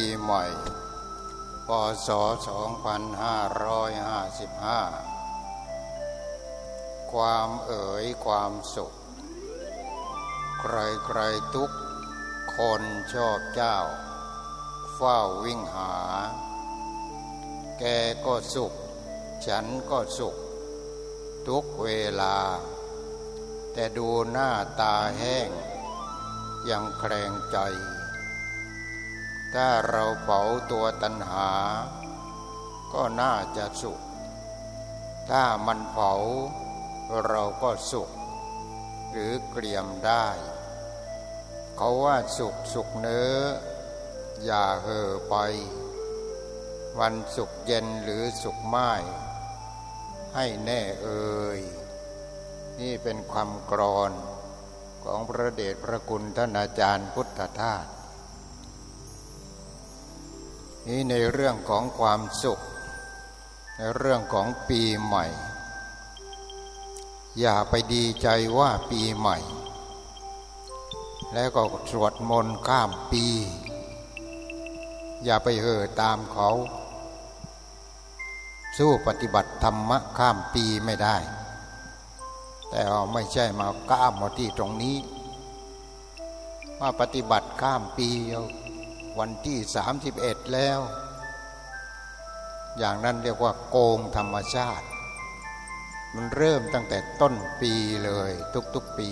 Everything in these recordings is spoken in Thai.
ปีใหม่พศ 2555 ความเอ๋ยความสุข ใครใครทุกคนชอบเจ้า เฝ้าวิ่งหา แกก็สุข ฉันก็สุข ทุกเวลา แต่ดูหน้าตาแห้ง ยังแครงใจ ถ้าเราเผาตัวตัณหา ก็น่าจะสุข ถ้ามันเผาเราก็สุข หรือเกลี่ยมได้ เขาว่าสุขสุขเนื้อ อย่าเห่อไป วันสุขเย็นหรือสุขไม้ให้แน่เอ่ยนี่เป็นความกรอนของพระเดชพระคุณท่านอาจารย์พุทธทาส นี่ในเรื่องของความสุข ในเรื่องของปีใหม่ อย่าไปดีใจว่าปีใหม่ แล้วก็สวดมนต์ข้ามปี อย่าไปเห่อตามเขา สู้ปฏิบัติธรรมะข้ามปีไม่ได้ แต่ไม่ใช่มาก้ามมาที่ตรงนี้มาปฏิบัติข้ามปีวันที่สา มสิบเอ็ดแล้ว อย่างนั้นเรียกว่าโกงธรรมชาติ มันเริ่มตั้งแต่ต้นปีเลยทุกๆปี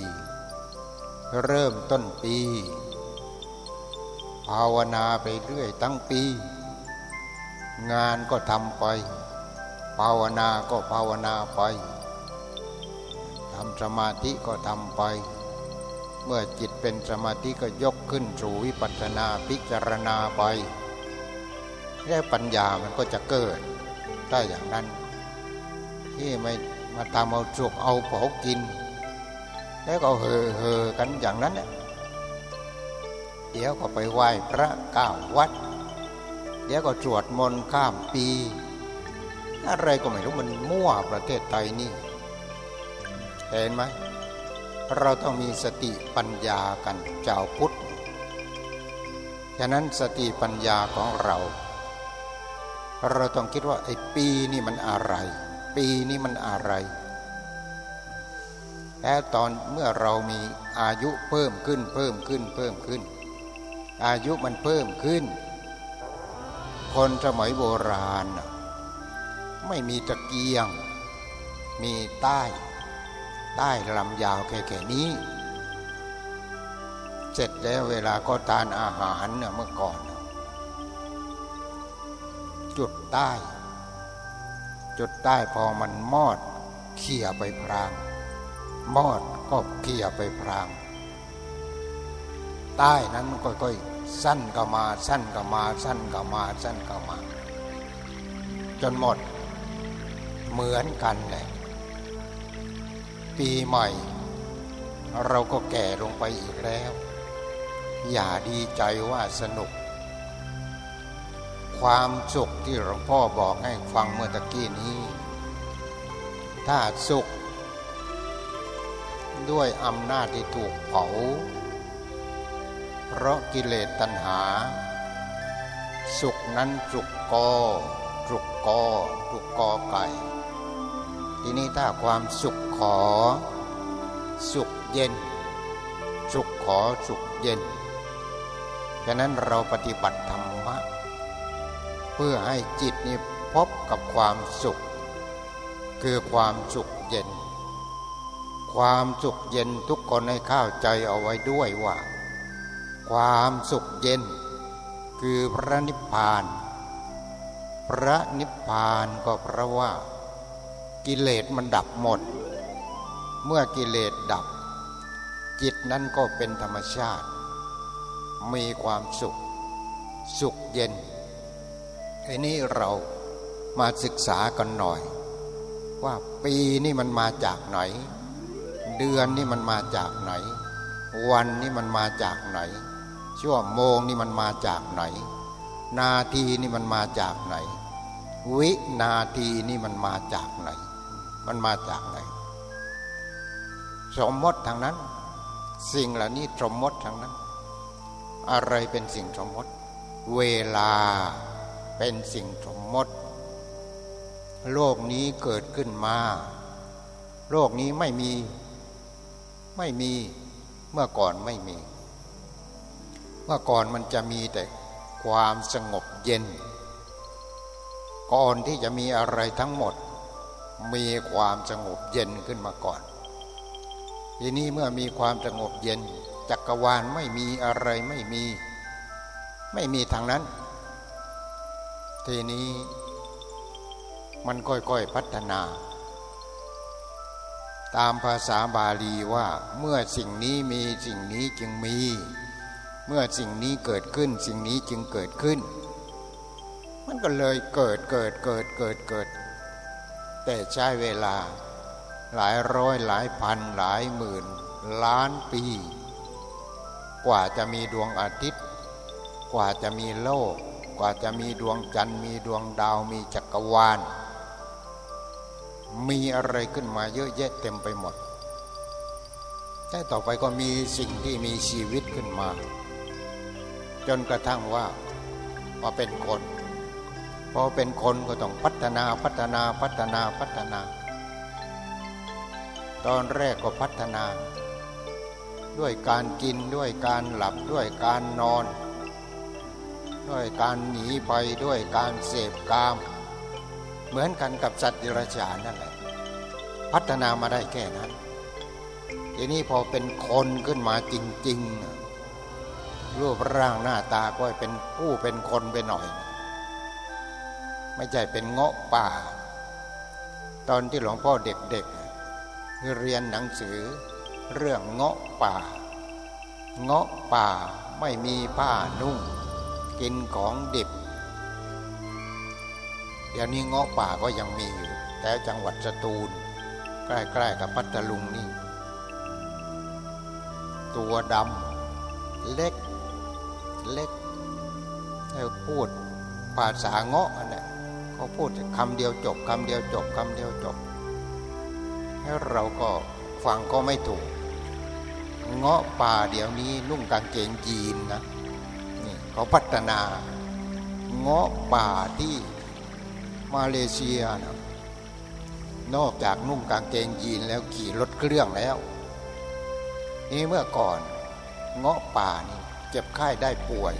เริ่มต้นปี ภาวนาไปเรื่อยตั้งปี งานก็ทำไป ภาวนาก็ภาวนาไปทำสมาธิก็ทำไป เมื่อจิตเป็นสมาธิก็ยกขึ้นสู่วิปัสสนาพิจารณาไปแล้วปัญญามันก็จะเกิดได้อย่างนั้น ที่ไม่มาทำเอาจุกเอาเผากิน แล้วก็เฮอเฮอกันอย่างนั้นเนี่ยเดี๋ยวก็ไปไหว้พระก้าววัด เดี๋ยวก็สวดมนต์ข้ามปี อะไรก็ไม่รู้มันมั่วประเทศไทยนี่เห็นไหม เราต้องมีสติปัญญากันเจ้าพุทธ ฉะนั้นสติปัญญาของเรา เราต้องคิดว่าไอ้ปีนี่มันอะไร ปีนี้มันอะไรแล้วตอนเมื่อเรามีอายุเพิ่มขึ้นเพิ่มขึ้นเพิ่มขึ้น อายุมันเพิ่มขึ้น คนสมัยโบราณ ไม่มีตะเกียง มีใต้ ใต้ลำยาวแค่ๆนี้ เสร็จแล้วเวลาก็ทานอาหารเนี่ยเมื่อก่อน จุดใต้ จุดใต้พอมันมอดเขี่ยไปพราง มอดก็เขี่ยไปพราง ใต้นั้นมันค่อยๆสั้นก็มาสั้นก็มาสั้นก็มาสั้นก็มา จนหมด เหมือนกันแหละ ปีใหม่ เราก็แก่ลงไปอีกแล้ว อย่าดีใจว่าสนุก ความสุขที่หลวงพ่อบอกให้ฟังเมื่อตะกี้นี้ ถ้าสุข ด้วยอำนาจที่ถูกเผา เพราะกิเลสตัณหา สุขนั้นสุกกอสุกกอสุกกอไก่ ทีนี้ถ้าความสุขขอ สุขเย็น สุขขอสุขเย็น ฉะนั้นเราปฏิบัติธรรมะ เพื่อให้จิตนี้พบกับความสุข คือความสุขเย็น ความสุขเย็นทุกคนให้เข้าใจเอาไว้ด้วยว่า ความสุขเย็น คือพระนิพพาน พระนิพพานก็เพราะว่า กิเลสมันดับหมด เมื่อกิเลสดับ จิตนั้นก็เป็นธรรมชาติ มีความสุข สุขเย็นไอ้นี้เรามาศึกษากันหน่อย ว่าปีนี่มันมาจากไหน เดือนนี่มันมาจากไหน วันนี่มันมาจากไหน ชั่วโมงนี่มันมาจากไหน นาทีนี่มันมาจากไหน วินาทีนี่มันมาจากไหน มันมาจากไหน สมมติทางนั้น สิ่งเหล่านี้สมมติทางนั้น อะไรเป็นสิ่งสมมติ เวลาเป็นสิ่งสมมติ โลกนี้เกิดขึ้นมา โลกนี้ไม่มี ไม่มีเมื่อก่อนไม่มี เมื่อก่อนมันจะมีแต่ความสงบเย็น ก่อนที่จะมีอะไรทั้งหมด มีความสงบเย็นขึ้นมาก่อน ทีนี้เมื่อมีความสงบเย็น จักรวาลไม่มีอะไรไม่มี ไม่มีทางนั้น ทีนี้มันค่อยๆพัฒนา ตามภาษาบาลีว่าเมื่อสิ่งนี้มีสิ่งนี้จึงมี เมื่อสิ่งนี้เกิดขึ้น สิ่งนี้จึงเกิดขึ้น มันก็เลยเกิดเกิดเกิดเกิดเกิด แต่ใช้เวลาหลายร้อยหลายพันหลายหมื่น ล้านปี กว่าจะมีดวงอาทิตย์ กว่าจะมีโลก กว่าจะมีดวงจันทร์มีดวงดาวมีจักรวาล มีอะไรขึ้นมาเยอะแยะเต็มไปหมด แต่ต่อไปก็มีสิ่งที่มีชีวิตขึ้นมา จนกระทั่งว่ามาเป็นคน พอเป็นคนก็ต้องพัฒนาพัฒนาพัฒนาพัฒนา ตอนแรกก็พัฒนา ด้วยการกินด้วยการหลับด้วยการนอน ด้วยการหนีไปด้วยการเสพกาม เหมือนกันกับสัตว์ดิรัจฉานนั่นแหละพัฒนามาได้แค่นั้นทีนี้พอเป็นคนขึ้นมาจริง ๆ รูปร่างหน้าตาก็เป็นผู้เป็นคนไปหน่อย ไม่ใช่เป็นเงาะป่า ตอนที่หลวงพ่อเด็กๆเรียนหนังสือเรื่องเงาะป่า เงาะป่าไม่มีผ้านุ่ง กินของดิบ เดี๋ยวนี้เงาะป่าก็ยังมีอยู่ แต่จังหวัดสตูล ใกล้ๆกับพัทลุงนี่ ตัวดำเล็กเล็กให้พูดภาษาเงาะอันนี้ เขาพูดคำเดียวจบคำเดียวจบคำเดียวจบแล้วเราก็ฟังก็ไม่ถูก เงาะป่าเดี๋ยวนี้นุ่งกางเกงยีนนะนี่เขาพัฒนา เงาะป่าที่มาเลเซียนะนอกจากนุ่งกางเกงยีนแล้วขี่รถเครื่องแล้วนี่เมื่อก่อนเงาะป่านี่เจ็บไข้ได้ป่วย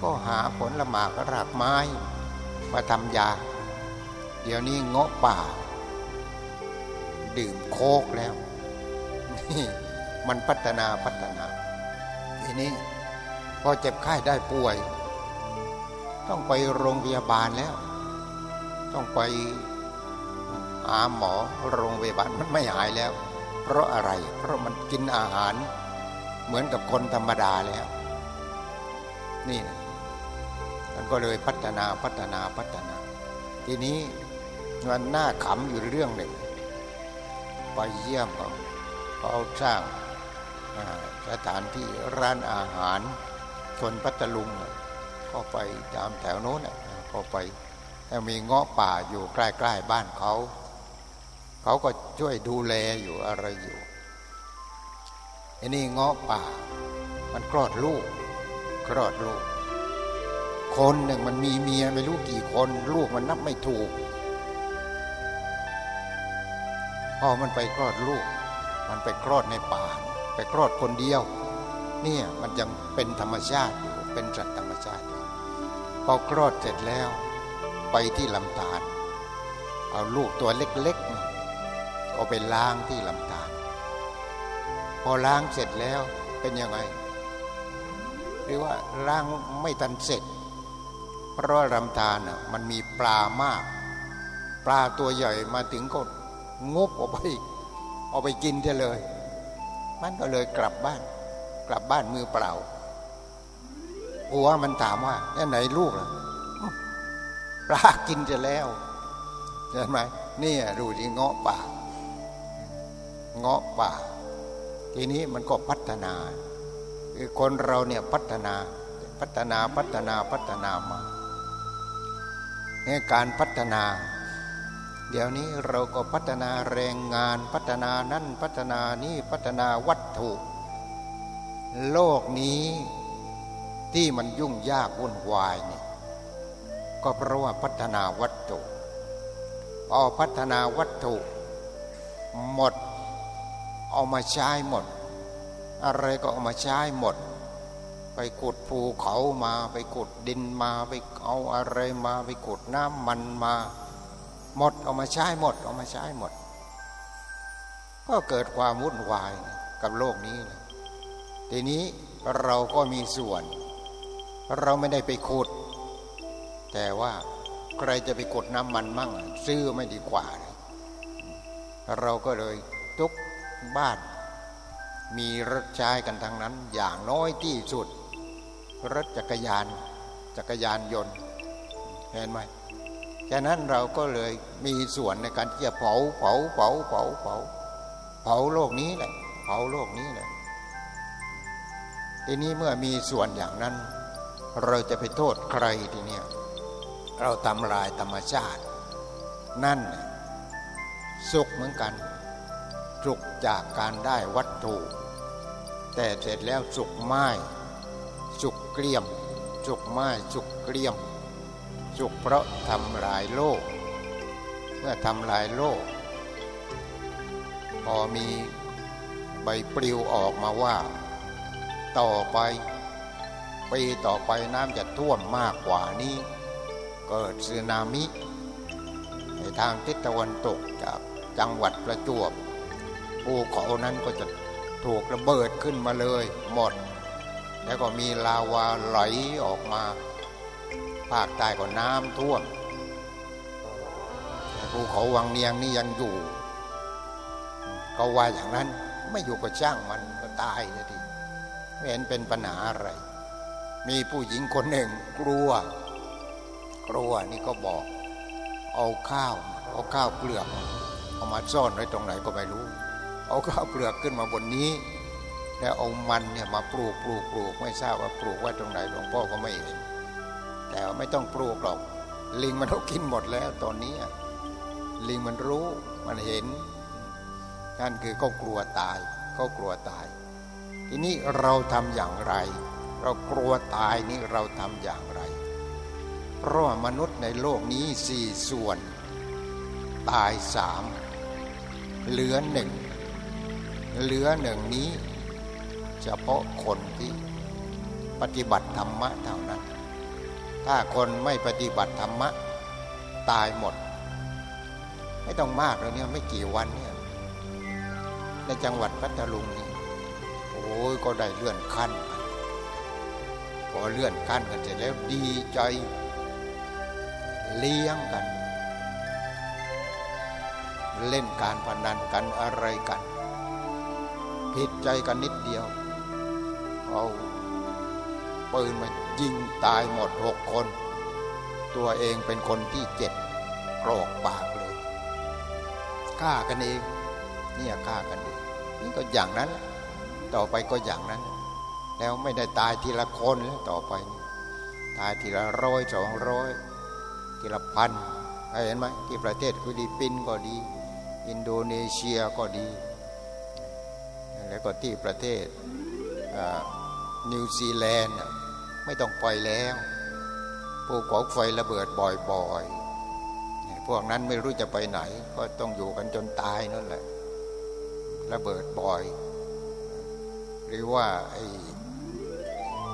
ก็หาผลละหมากรากไม้ มาทำยา เดี๋ยวนี้เงาะป่า ดื่มโคกแล้วนี่มันพัฒนาพัฒนาทีนี้พอเจ็บไข้ได้ป่วย ต้องไปโรงพยาบาลแล้ว ต้องไปหาหมอโรงพยาบาลมันไม่หายแล้ว เพราะอะไร เพราะมันกินอาหารเหมือนกับคนธรรมดาแล้ว นี่นะ มันก็เลยพัฒนาพัฒนาพัฒนา ทีนี้มันน่าขำอยู่เรื่องหนึ่งไปเยี่ยมเขาเขาสร้างสถานที่ร้านอาหารคนพัทลุงก็ไปตามแถวโน้นก็ไปมีเงาะป่าอยู่ใกล้ๆบ้านเขา เขาก็ช่วยดูแลอยู่อะไรอยู่อันนี้เงาะป่า มันคลอดลูกคลอดลูก คนหนึ่งมันมีเมียไม่รู้กี่คน ลูกมันนับไม่ถูกพอมันไปคลอดลูก มันไปคลอดในป่า ไปคลอดคนเดียว เนี่ยมันยังเป็นธรรมชาติอยู่เป็นสัตว์ธรรมชาติอยู่พอคลอดเสร็จแล้ว ไปที่ลำธารเอาลูกตัวเล็กๆเอาไปล้างที่ลำธารพอล้างเสร็จแล้วเป็นยังไงหรือว่าล้างไม่ทันเสร็จ เพราะลำธารน่ะมันมีปลามาก ปลาตัวใหญ่มาถึงก็งบออกไปเอาไปกินเฉเลย มันก็เลยกลับบ้าน กลับบ้านมือเปล่าผัวมันถามว่าไหนลูกล่ะปลากินจะแล้วเห็นไหมนี่ดูที่เงาะป่า เงาะป่า ทีนี้มันก็พัฒนาคือคนเราเนี่ยพัฒนาพัฒนาพัฒนาพัฒนามา การพัฒนา เดี๋ยวนี้เราก็พัฒนาแรงงานพัฒนานั่นพัฒนานี่พัฒนาวัตถุ โลกนี้ที่มันยุ่งยากวุ่นวายเนี่ยก็เพราะว่าพัฒนาวัตถุพอพัฒนาวัตถุ หมด เอามาใช้หมด อะไรก็เอามาใช้หมด ไปขุดภูเขามาไปขุดดินมาไปเอาอะไรมาไปขุดน้ำมันมา หมดเอามาใช้หมดเอามาใช้หมด ก็เกิดความวุ่นวายกับโลกนี้เลยทีนี้เราก็มีส่วน เราไม่ได้ไปขุด แต่ว่าใครจะไปกดน้ำมันมั่ง ซื้อไม่ดีกว่า เราก็เลยทุกบ้านมีรถใช้กันทั้งนั้นอย่างน้อยที่สุด รถจักรยาน จักรยานยนต์เห็นไหมแค่นั้นเราก็เลยมีส่วนในการที่จะเผาเผาเผาเผาเผาเผาโลกนี้แหละเผาโลกนี้แหละทีนี้เมื่อมีส่วนอย่างนั้น เราจะไปโทษใครทีเนี้ยเราทำลายธรรมชาติ นั่นสุขเหมือนกันสุขจากการได้วัตถุ แต่เสร็จแล้วสุขไม้สุขเกลียมสุขไม้สุขเกลียมสุขเพราะทำลายโลก เมื่อทำลายโลก พอมีใบปลิวออกมาว่า ต่อไปปีต่อไปน้ำจะท่วมมากกว่านี้ เกิดสึนามิ ในทางทิศตะวันตกจากจังหวัดประจวบภูเขานั้นก็จะถูกระเบิดขึ้นมาเลยหมด แล้วก็มีลาวาไหลออกมา ภาคใต้ก็น้ำท่วมภูเขาวังเนียงนี่ยังอยู่ เขาว่าอย่างนั้นไม่อยู่ก็ช่างมันก็ตายเลยทีไม่เห็นเป็นปัญหาอะไร มีผู้หญิงคนหนึ่งกลัว กลัวนี่ก็บอก เอาข้าวเอาข้าวเปลือกเอามาซ่อนไว้ตรงไหนก็ไม่รู้ เอาข้าวเปลือกขึ้นมาบนนี้ แล้วเอามันเนี่ยมาปลูกปลูกปลูกไม่ทราบว่าปลูกไว้ตรงไหนหลวงพ่อก็ไม่เห็น แต่ไม่ต้องปลูกหรอก ลิงมันเอากินหมดแล้วตอนนี้ ลิงมันรู้มันเห็นนั่นคือเขากลัวตายเขากลัวตาย ทีนี้เราทำอย่างไร เรากลัวตายนี่เราทำอย่างไร เพราะมนุษย์ในโลกนี้สี่ส่วน ตายสามเหลือหนึ่งเหลือหนึ่งนี้ เฉพาะคนที่ปฏิบัติธรรมะเท่านั้น ถ้าคนไม่ปฏิบัติธรรมะตายหมด ไม่ต้องมากแล้วเนี่ยไม่กี่วันเนี่ยในจังหวัดพัทลุงนี่โอ้ยก็ได้เลื่อนขั้นพอเลื่อนขั้นกันเสร็จแล้วดีใจเลี้ยงกัน เล่นการพนันกันอะไรกัน ผิดใจกันนิดเดียว เอาปืนมายิงตายหมดหกคน ตัวเองเป็นคนที่เจ็ดกรอกปากเลยฆ่ากันเองเนี่ยฆ่ากันเองนี่ก็อย่างนั้น ต่อไปก็อย่างนั้น แล้วไม่ได้ตายทีละคนแล้วต่อไป ตายทีละร้อยสองร้อยทีละพันเห็นไหมที่ประเทศฟิลิปปินส์ก็ดี อินโดนีเซียก็ดี แล้วก็ที่ประเทศ นิวซีแลนด์ไม่ต้องปล่อยแล้วภูเขาไฟระเบิดบ่อยๆ พวกนั้นไม่รู้จะไปไหน ก็ต้องอยู่กันจนตายนั่นแหละ ระเบิดบ่อย หรือว่าไอ้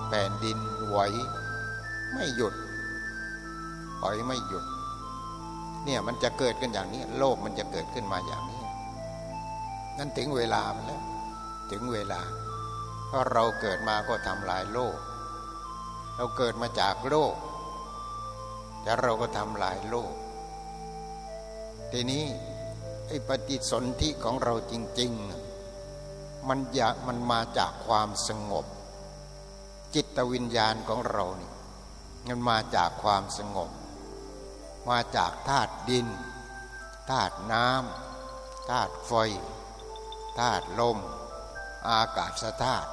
แผ่นดินไหวไม่หยุดปล่อยไม่หยุด เนี่ยมันจะเกิดกันอย่างนี้ โลกมันจะเกิดขึ้นมาอย่างนี้ นั่นถึงเวลาแล้ว ถึงเวลา เพราะเราเกิดมาก็ทำลายโลก เราเกิดมาจากโลกแต่เราก็ทำลายโลก ทีนี้ไอ้ปฏิสนธิของเราจริง ๆ มันอยากมันมาจากความสงบ จิตวิญญาณของเรานี่มันมาจากความสงบ มาจากธาตุดินธาตุน้ำธาตุไฟธาตุลม อากาศธาตุ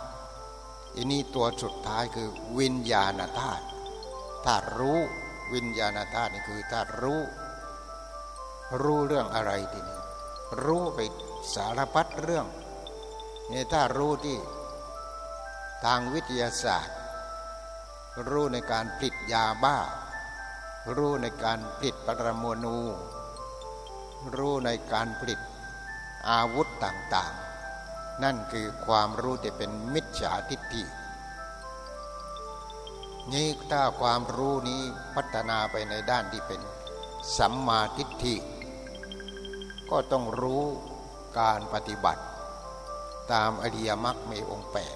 อันนี้ตัวสุดท้ายคือวิญญาณธาตุธาตุรู้วิญญาณธาตุนี่คือธาตุรู้ รู้เรื่องอะไรทีนี้รู้ไปสารพัดเรื่องนี่ถ้ารู้ที่ทางวิทยาศาสตร์ รู้ในการผลิตยาบ้า รู้ในการผลิตปรมาณูรู้ในการผลิตอาวุธต่างๆ นั่นคือความรู้ที่เป็นมิจฉาทิฏฐินี่ถ้าความรู้นี้พัฒนาไปในด้านที่เป็นสัมมาทิฏฐิ ก็ต้องรู้การปฏิบัติ ตามอริยมรรคมีองค์แปด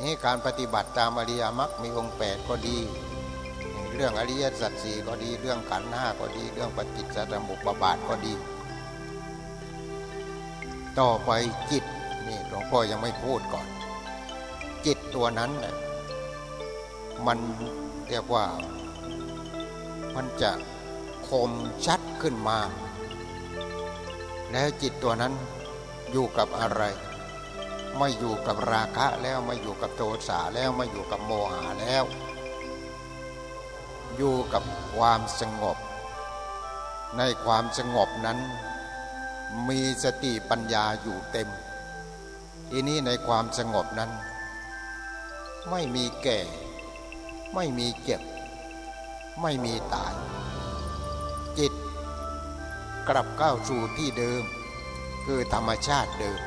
นี่การปฏิบัติตามอริยมรรคมีองค์แปดก็ดี เรื่องอริยสัจสี่ก็ดีเรื่องขันห้าก็ดี เรื่องปฏิจจสมุปบาทก็ดี ต่อไปจิตนี่หลวงพ่อยังไม่พูดก่อน จิตตัวนั้นน่ะมันเรียกว่ามันจะคมชัดขึ้นมา แล้วจิตตัวนั้นอยู่กับอะไร ไม่อยู่กับราคะแล้วไม่อยู่กับโทสะแล้วไม่อยู่กับโมหะแล้ว อยู่กับความสงบ ในความสงบนั้น มีสติปัญญาอยู่เต็ม ทีนี้ในความสงบนั้น ไม่มีแก่ ไม่มีเจ็บ ไม่มีตาย จิต กลับก้าวสู่ที่เดิม คือธรรมชาติเดิม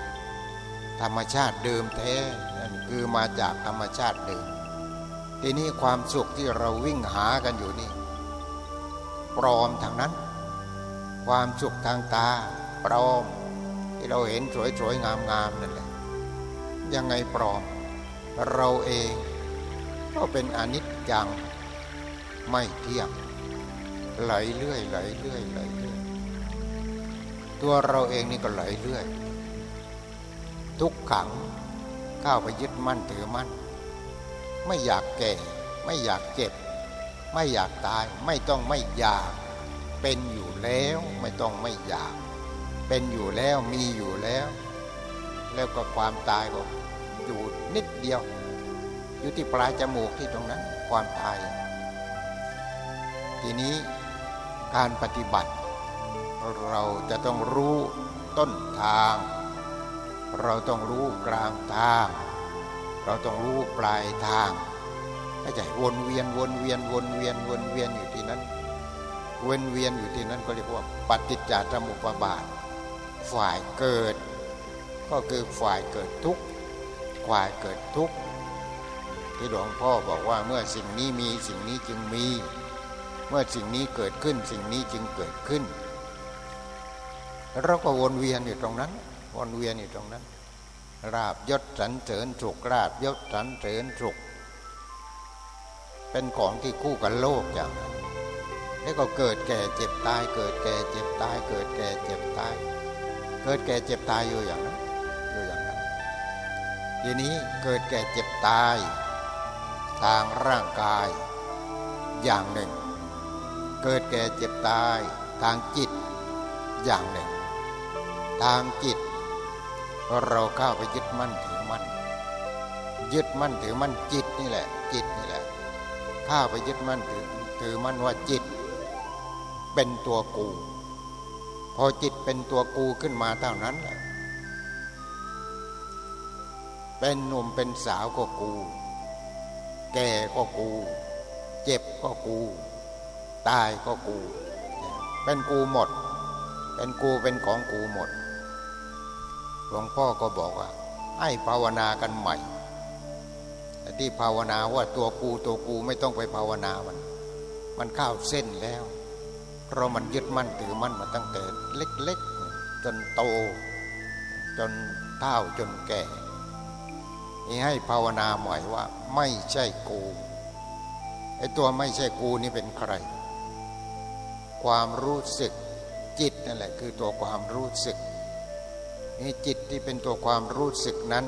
ธรรมชาติเดิมแท้นั่นคือมาจากธรรมชาติเดิม ทีนี้ความสุขที่เราวิ่งหากันอยู่นี่ปลอมทางนั้น ความสุขทางตา ปลอม ที่เราเห็นสวยๆงามๆนั่นแหละ ยังไงปลอม เราเองก็เป็นอนิจจังไม่เที่ยงไหลเรื่อยไหลเรื่อยไหลเรื่อยตัวเราเองนี่ก็ไหลเรื่อย ทุกขังก้าวไปยึดมั่นถือมั่น ไม่อยากแก่ ไม่อยากเจ็บ ไม่อยากตาย ไม่ต้องไม่อยาก เป็นอยู่แล้วไม่ต้องไม่อยาก เป็นอยู่แล้วมีอยู่แล้ว แล้วก็ความตายก็อยู่นิดเดียว อยู่ที่ปลายจมูกที่ตรงนั้น ความตาย ทีนี้การปฏิบัติ เราจะต้องรู้ต้นทาง เราต้องรู้กลางทาง เราต้องรู้ปลายทางไม่ใช่วนเวียนวนเวียนวนเวียนวนเวียนอยู่ที่นั้นวนเวียนอยู่ที่นั้นก็เรียกว่าปฏิจจสมุปบาท ฝ่ายเกิด ก็คือฝ่ายเกิดทุกข์ฝ่ายเกิดทุกข์ที่หลวงพ่อบอกว่าเมื่อสิ่งนี้มีสิ่งนี้จึงมี เมื่อสิ่งนี้เกิดขึ้นสิ่งนี้จึงเกิดขึ้นเราก็วนเวียนอยู่ตรงนั้น วนเวียนอยู่ตรงนั้น ราบยศสันเสริญสุกราบยศสันเสริญสุกเป็นของที่คู่กับโลกอย่างนั้นแล้วก็เกิดแก่เจ็บตาย เกิดแก่เจ็บตาย เกิดแก่เจ็บตาย เกิดแก่เจ็บตายอยู่อย่างนั้นอยู่อย่างนั้นทีนี้เกิดแก่เจ็บตาย ทางร่างกายอย่างหนึ่ง เกิดแก่เจ็บตาย ทางจิตอย่างหนึ่ง ทางจิต เราเข้าไปยึดมั่นถือมั่นยึดมั่นถือมั่นจิตนี่แหละ จิตนี่แหละข้าไปยึดมั่นถือถือมั่นว่าจิต เป็นตัวกู พอจิตเป็นตัวกูขึ้นมาเท่านั้นแหละเป็นหนุ่มเป็นสาวก็กู แก่ก็กู เจ็บก็กู ตายก็กู เป็นกูหมด เป็นกูเป็นของกูหมด หลวงพ่อก็บอกว่า ให้ภาวนากันใหม่แต่ที่ภาวนาว่าตัวกูตัวกูไม่ต้องไปภาวนามัน มันเข้าเส้นแล้ว เพราะมันยึดมั่นถือมั่นมาตั้งแต่เล็กๆ จนโต จนเท่าจนแก่นี่ให้ภาวนาหมายว่า ไม่ใช่กูไอ้ตัวไม่ใช่กูนี่เป็นใคร ความรู้สึกจิตนั่นแหละคือตัวความรู้สึกนี่จิตที่เป็นตัวความรู้สึกนั้น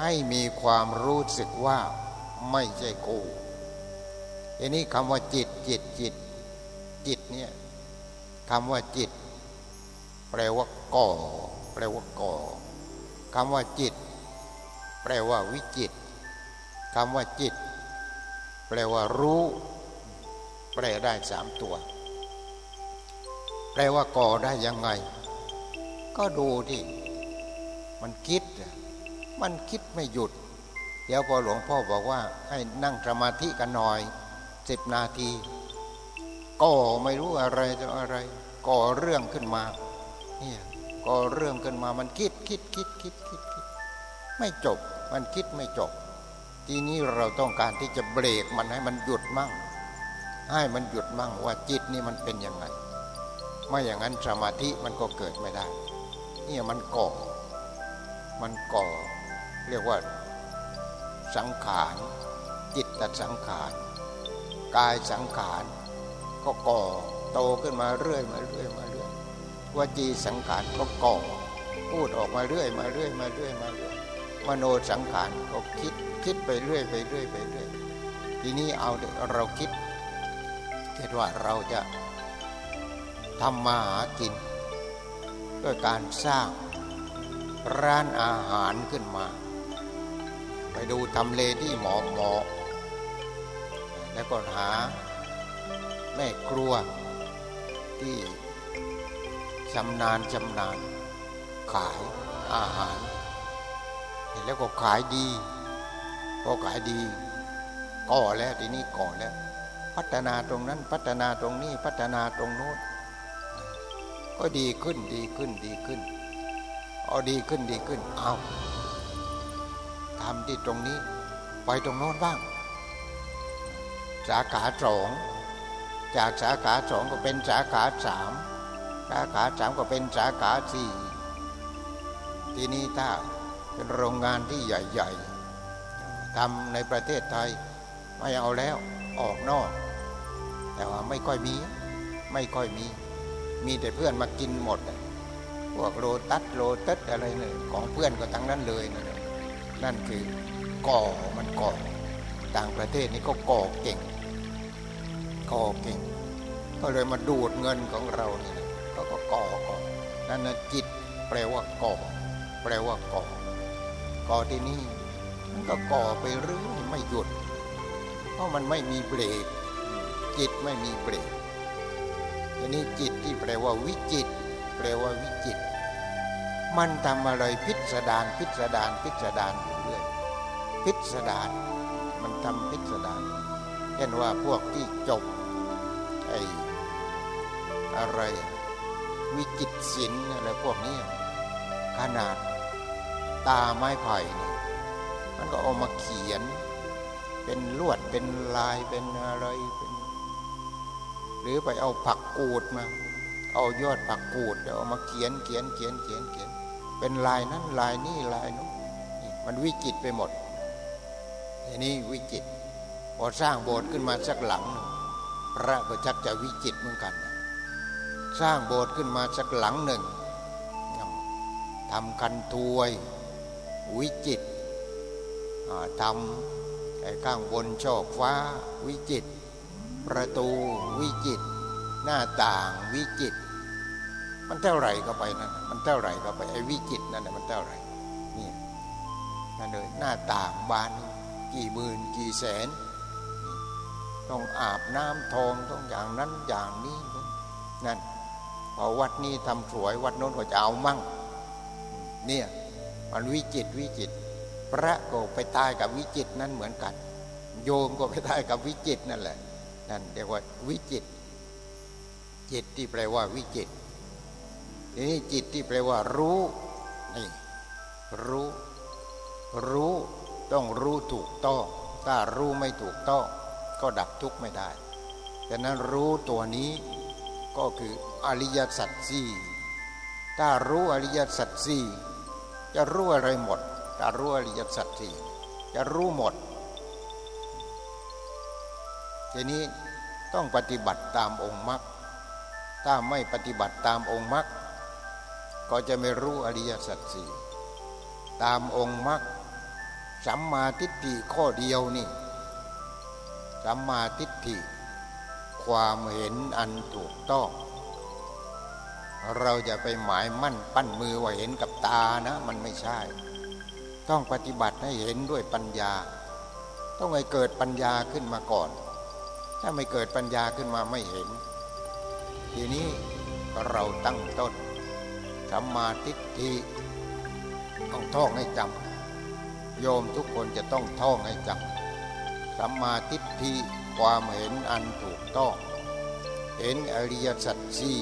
ให้มีความรู้สึกว่าไม่ใช่กูอันนี้คำว่าจิตจิตจิต จิตเนี่ยคำว่าจิต แปลว่าก่อ แปลว่าก่อคำว่าจิต แปลว่าวิจิตคำว่าจิต แปลว่ารู้ แปลได้สามตัว แปลว่าก่อได้ยังไง ก็ดูที่มันคิด มันคิดไม่หยุด เดี๋ยวพอหลวงพ่อบอกว่าให้นั่งสมาธิกันหน่อยสิบนาที ก็ไม่รู้อะไรจะอะไร ก่อเรื่องขึ้นมาเนี่ยก่อเรื่องขึ้นมามันคิดคิดคิดคิดคิดคิดไม่จบมันคิดไม่จบ ทีนี้เราต้องการที่จะเบรกมันให้มันหยุดมั่ง ให้มันหยุดมั่งว่าจิตนี่มันเป็นยังไงไม่อย่างนั้นสมาธิมันก็เกิดไม่ได้เนี่ยมันก่อ มันก่อ เรียกว่า สังขารจิตตสังขารกายสังขาร ก็ก่อโตขึ้นมาเรื่อยมาเรื่อยมาเรื่อยวจีสังขารก็ก่อ พูดออกมาเรื่อยมาเรื่อยมาเรื่อยมาเรื่อยมโนสังขารก็คิดคิดไปเรื่อยไปเรื่อยไปเรื่อยทีนี้เอาเราคิดคิดว่าเราจะทำมาหากิน ด้วยการสร้างร้านอาหารขึ้นมา ไปดูทำเลที่เหมาะเหมาะแล้วก็หา แม่ครัวที่ชำนาญชำนาญขายอาหารแล้วก็ขายดีพอขายดีก่อแล้วทีนี้ก่อแล้ว พัฒนาตรงนั้นพัฒนาตรงนี้พัฒนาตรงโน้นก็ดีขึ้นดีขึ้นดีขึ้นเอาดีขึ้นดีขึ้นเอาทำที่ตรงนี้ ไปตรงโน้นบ้าง สาขาสอง จากสาขาสองก็เป็นสาขาสามสาขาสามก็เป็นสาขาสี่ทีนี้ถ้าเป็นโรงงานที่ใหญ่ๆทำในประเทศไทยไม่เอาแล้วออกนอก แต่ว่าไม่ค่อยมี ไม่ค่อยมี มีแต่เพื่อนมากินหมด พวกโรตัสโรตัสอะไรเนี่ยของเพื่อนก็ทั้งนั้นเลยนะนั่นคือก่อมันก่อต่างประเทศนี้ก็ก่อเก่ง ก่อเก่ง ก็เลยมาดูดเงินของเราเนี่ยก็ก็ก่อก่อนั่นนะจิตแปลว่าก่อ แปลว่าก่อ ก่อที่นี่มันก็ก่อไปเรื่อยไม่หยุด เพราะมันไม่มีเบรก จิตไม่มีเบรกทีนี้จิตที่แปลว่าวิจิต แปลว่าวิจิต มันทำอะไรพิสดารพิสดารพิสดารอยู่เรื่อยพิสดารมันทำพิสดารเช่นว่าพวกที่จบ ไออะไร วิจิตศิลป์อะไรพวกนี้ขนาดตาไม้ไผ่นี่มันก็เอามาเขียน เป็นลวดเป็นลายเป็นอะไรเป็นหรือไปเอาผักกูดมา เอายอดผักกูดเอามาเขียนเขียนเขียนเขียนเขียน เป็นลายนั้นลายนี้ลายนู้นมันวิจิตไปหมดทีนี้วิจิตพอสร้างโบสถ์ขึ้นมาสักหลัง พระก็ชักจะวิจิตเหมือนกัน สร้างโบสถ์ขึ้นมาสักหลังหนึ่งทำคันทวย วิจิตทำไอ้ข้างบนโชคฟ้าวิจิต ประตูวิจิต หน้าต่างวิจิต มันเท่าไหร่ก็ไปนั่นมันเท่าไหร่ก็ไปไอ้วิจิตนั่นแหละมันเท่าไหร่นี่นั่นเลยหน้าต่างบานกี่หมื่นกี่แสน ต้องอาบน้ำทองต้องอย่างนั้นอย่างนี้นั่นพอวัดนี้ทำสวยวัดโน้นก็จะเอามั่ง เนี่ยมันวิจิตวิจิต พระก็ไปตายกับวิจิตนั่นเหมือนกัน โยมก็ไปตายกับวิจิตนั่นแหละนั่นเรียกว่าวิจิต จิตที่แปลว่าวิจิตทีนี้จิตที่แปลว่า รู้นี่รู้ รู้ต้องรู้ถูกต้อง ถ้ารู้ไม่ถูกต้อง ก็ดับทุกข์ไม่ได้แต่นั้นรู้ตัวนี้ก็คืออริยสัจสี่ถ้ารู้อริยสัจสี่จะรู้อะไรหมด ถ้ารู้อริยสัจสี่จะรู้หมด ทีนี้ต้องปฏิบัติตามองค์มรรค ถ้าไม่ปฏิบัติตามองค์มรรค ก็จะไม่รู้อริยสัจสี่ ตามองค์มรรคสัมมาทิฏฐิข้อเดียวนี่ สัมมาทิฏฐิ ความเห็นอันถูกต้อง เราจะไปหมายมั่นปั้นมือว่าเห็นกับตานะ มันไม่ใช่ ต้องปฏิบัติให้เห็นด้วยปัญญา ต้องให้เกิดปัญญาขึ้นมาก่อน ถ้าไม่เกิดปัญญาขึ้นมาไม่เห็น ทีนี้เราตั้งต้นสัมมาทิฏฐิต้องท่องให้จำโยมทุกคนจะต้องท่องให้จำ สัมมาทิฏฐิความเห็นอันถูกต้อง เห็นอริยสัจสี่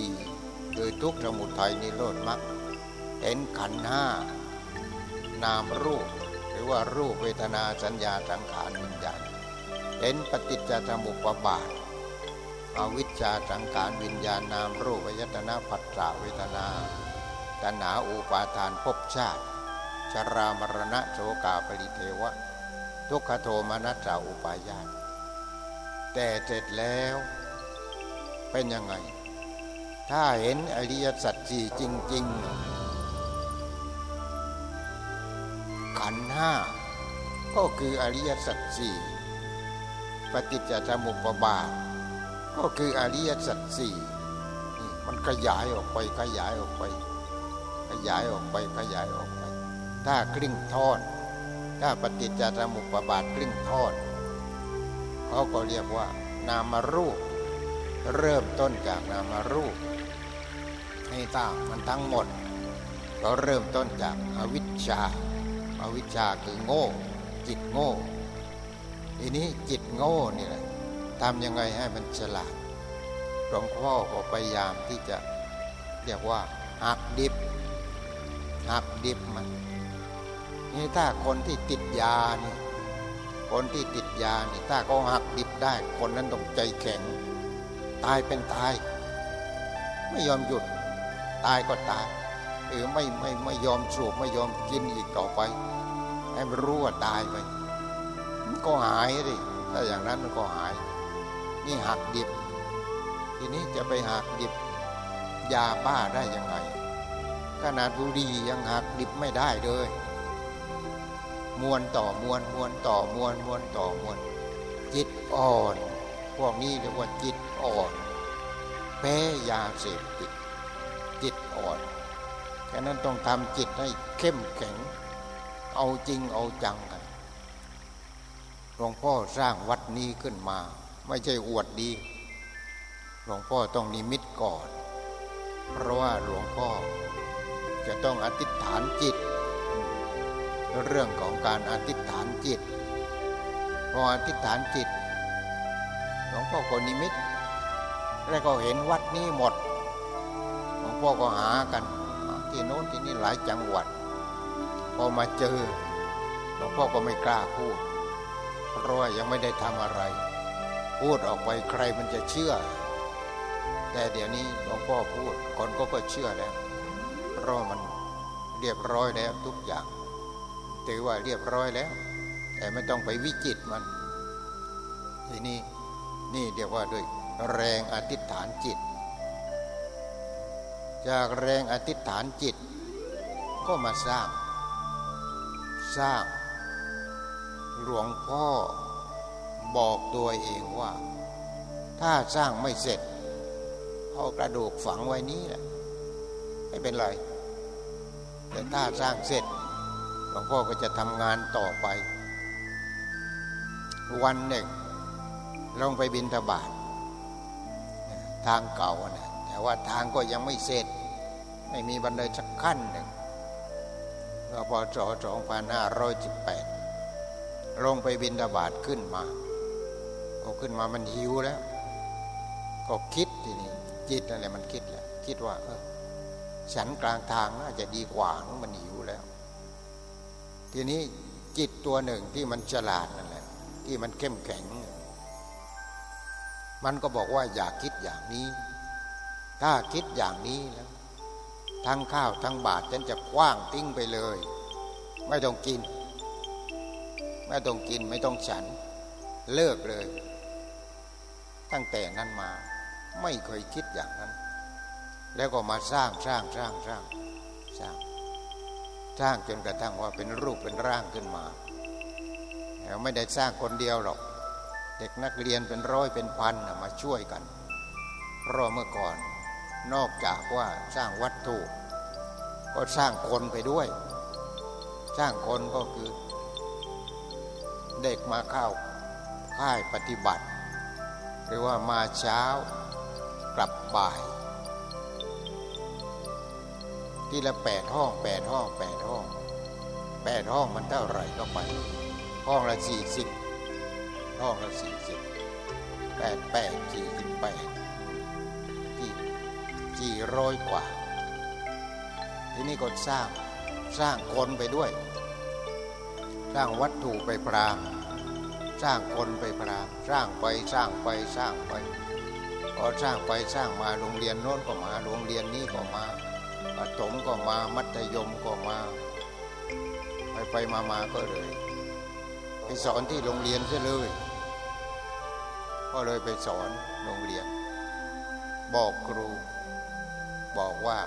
โดยทุกสมุทัยนิโรธมรรคเห็นขันห้านามรูป หรือว่ารูปเวทนาสัญญาสังขารวิญญาณเห็นปฏิจจสมุปบาทอวิชชาสังขารวิญญาณนามรูปวยตนาปัจจาเวทนาตัณหาอุปาทานภพชาติ ชรามรณะโสกาปริเทวะ ทุกขโทมนัสสาอุปายาตแต่เสร็จแล้วเป็นยังไง ถ้าเห็นอริยสัจสี่จริง ๆ ขันห้าก็คืออริยสัจสี่ปฏิจจสมุปบาท ก็คืออริยสัจสี่มันขยายออกไปขยายออกไป ขยายออกไปขยายออกไป ถ้ากลิ้งทอด ถ้าปฏิจจสมุปบาทกลิ้งทอดเขาก็เรียกว่า นามรูป เริ่มต้นจากนามรูปให้ทรามันทั้งหมดก็เริ่มต้นจากอวิชชาอาวิชชาคือโง่ จิตโง่ทีนี้จิตโง่นี่แหละทำยังไงให้มันฉลาดหลวงพ่อก็พยายามที่จะเรียกว่าหักดิบหักดิบมัน นี่ถ้าคนที่ติดยานี่คนที่ติดยานี่ถ้าเขาหักดิบได้ คนนั้นต้องใจแข็ง ตายเป็นตาย ไม่ยอมหยุด ตายก็ตายหรือไม่ไม่ไม่ยอมสูบไม่ยอมกินอีกต่อไป ให้มันรู้ว่าตายไปก็หายดิถ้าอย่างนั้นมันก็หาย นี่หักดิบ ทีนี้จะไปหักดิบ ยาบ้าได้ยังไงขนาดบุหรี่ยังหักดิบไม่ได้เลย มวนต่อมวนมวนต่อมวนมวนต่อมวนจิตอ่อน พวกนี้เรียกว่าจิตอ่อน แพ้ยาเสพติดจิตอ่อนแค่นั้นต้องทำจิตให้เข้มแข็ง เอาจริงเอาจังกันหลวงพ่อสร้างวัดนี้ขึ้นมา ไม่ใช่อวดดี หลวงพ่อต้องนิมิตก่อน เพราะว่าหลวงพ่อจะต้องอธิษฐานจิต เรื่องของการอธิษฐานจิต พออธิษฐานจิตหลวงพ่อก็นิมิต แล้วก็เห็นวัดนี้หมด หลวงพ่อก็หากัน ที่โน้นที่นี่หลายจังหวัด พอมาเจอ หลวงพ่อก็ไม่กล้าพูด เพราะว่ายังไม่ได้ทำอะไร พูดออกไปใครมันจะเชื่อ แต่เดี๋ยวนี้หลวงพ่อพูดคนก็ก็เชื่อแล้วเพราะมันเรียบร้อยแล้วทุกอย่าง ถือว่าเรียบร้อยแล้ว แต่ไม่ต้องไปวิจิตมันทีนี้นี่เรียกว่าด้วยแรงอธิษฐานจิต จากแรงอธิษฐานจิต ก็มาสร้าง สร้าง หลวงพ่อบอกตัวเองว่า ถ้าสร้างไม่เสร็จเอากระดูกฝังไว้นี้แหละไม่เป็นไรแต่ถ้าสร้างเสร็จ หลวงพ่อก็จะทำงานต่อไป วันหนึ่งลงไปบินทบาททางเก่านะแต่ว่าทางก็ยังไม่เสร็จ ไม่มีบันไดสักขั้นหนึ่งก็พศ2518 ลงไปบินดาบาดขึ้นมาเอาขึ้นมามันหิวแล้ว ก็คิดทีนี้จิตอะไรมันคิดแหละคิดว่าเออฉันกลางทางน่าจะดีกว่ามันหิวแล้ว ทีนี้จิตตัวหนึ่งที่มันฉลาดนั่นแหละที่มันเข้มแข็ง มันก็บอกว่าอย่าคิดอย่างนี้ ถ้าคิดอย่างนี้แล้วทั้งข้าวทั้งบาทฉันจะคว้างทิ้งไปเลย ไม่ต้องกิน ไม่ต้องกินไม่ต้องฉัน เลิกเลย ตั้งแต่นั้นมาไม่เคยคิดอย่างนั้น แล้วก็มาสร้างสร้างสร้างสร้างสร้าง สร้างจนกระทั่งว่าเป็นรูปเป็นร่างขึ้นมาแล้วไม่ได้สร้างคนเดียวหรอก เด็กนักเรียนเป็นร้อยเป็นพันมาช่วยกันเพราะเมื่อก่อนนอกจากว่าสร้างวัตถุ ก็สร้างคนไปด้วย สร้างคนก็คือ เด็กมาเข้าค่ายปฏิบัติ หรือว่ามาเช้ากลับบ่าย ที่ละแปดห้องแปดห้องแปดห้องแปดห้องมันเท่าไหร่ก็ไป ห้องละสี่สิบห้องละสี่สิบแปดแปดสี่สิบแปดที่สี่ร้อยกว่า ทีนี้ก็สร้างสร้างคนไปด้วย สร้างวัตถุไปพรางสร้างคนไปพรางสร้างไปสร้างไปสร้างไปพอสร้างไปสร้างมาโรงเรียนโน้นก็มาโรงเรียนนี้ก็มา ประถมก็มามัธยมก็มา ไปไปมามาก็เลย ไปสอนที่โรงเรียนซะเลย ก็เลยไปสอนโรงเรียน บอกครู บอกว่า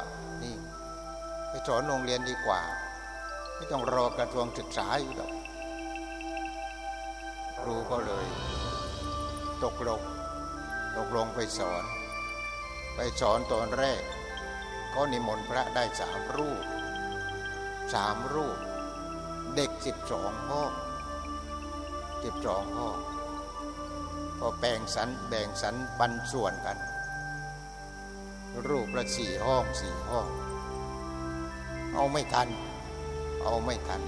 นี่ไปสอนโรงเรียนดีกว่า ไม่ต้องรอกระทรวงศึกษาอยู่หรอกครูก็เลย ตกลงตกลงไปสอน ไปสอนตอนแรก ก็นิมนต์พระได้สามรูปสามรูป เด็กสิบสองห้องสิบสองห้องก็แบ่งสันแบ่งสันปันส่วนกัน รูปละสี่ห้องสี่ห้อง เอาไม่ทัน เอาไม่ทัน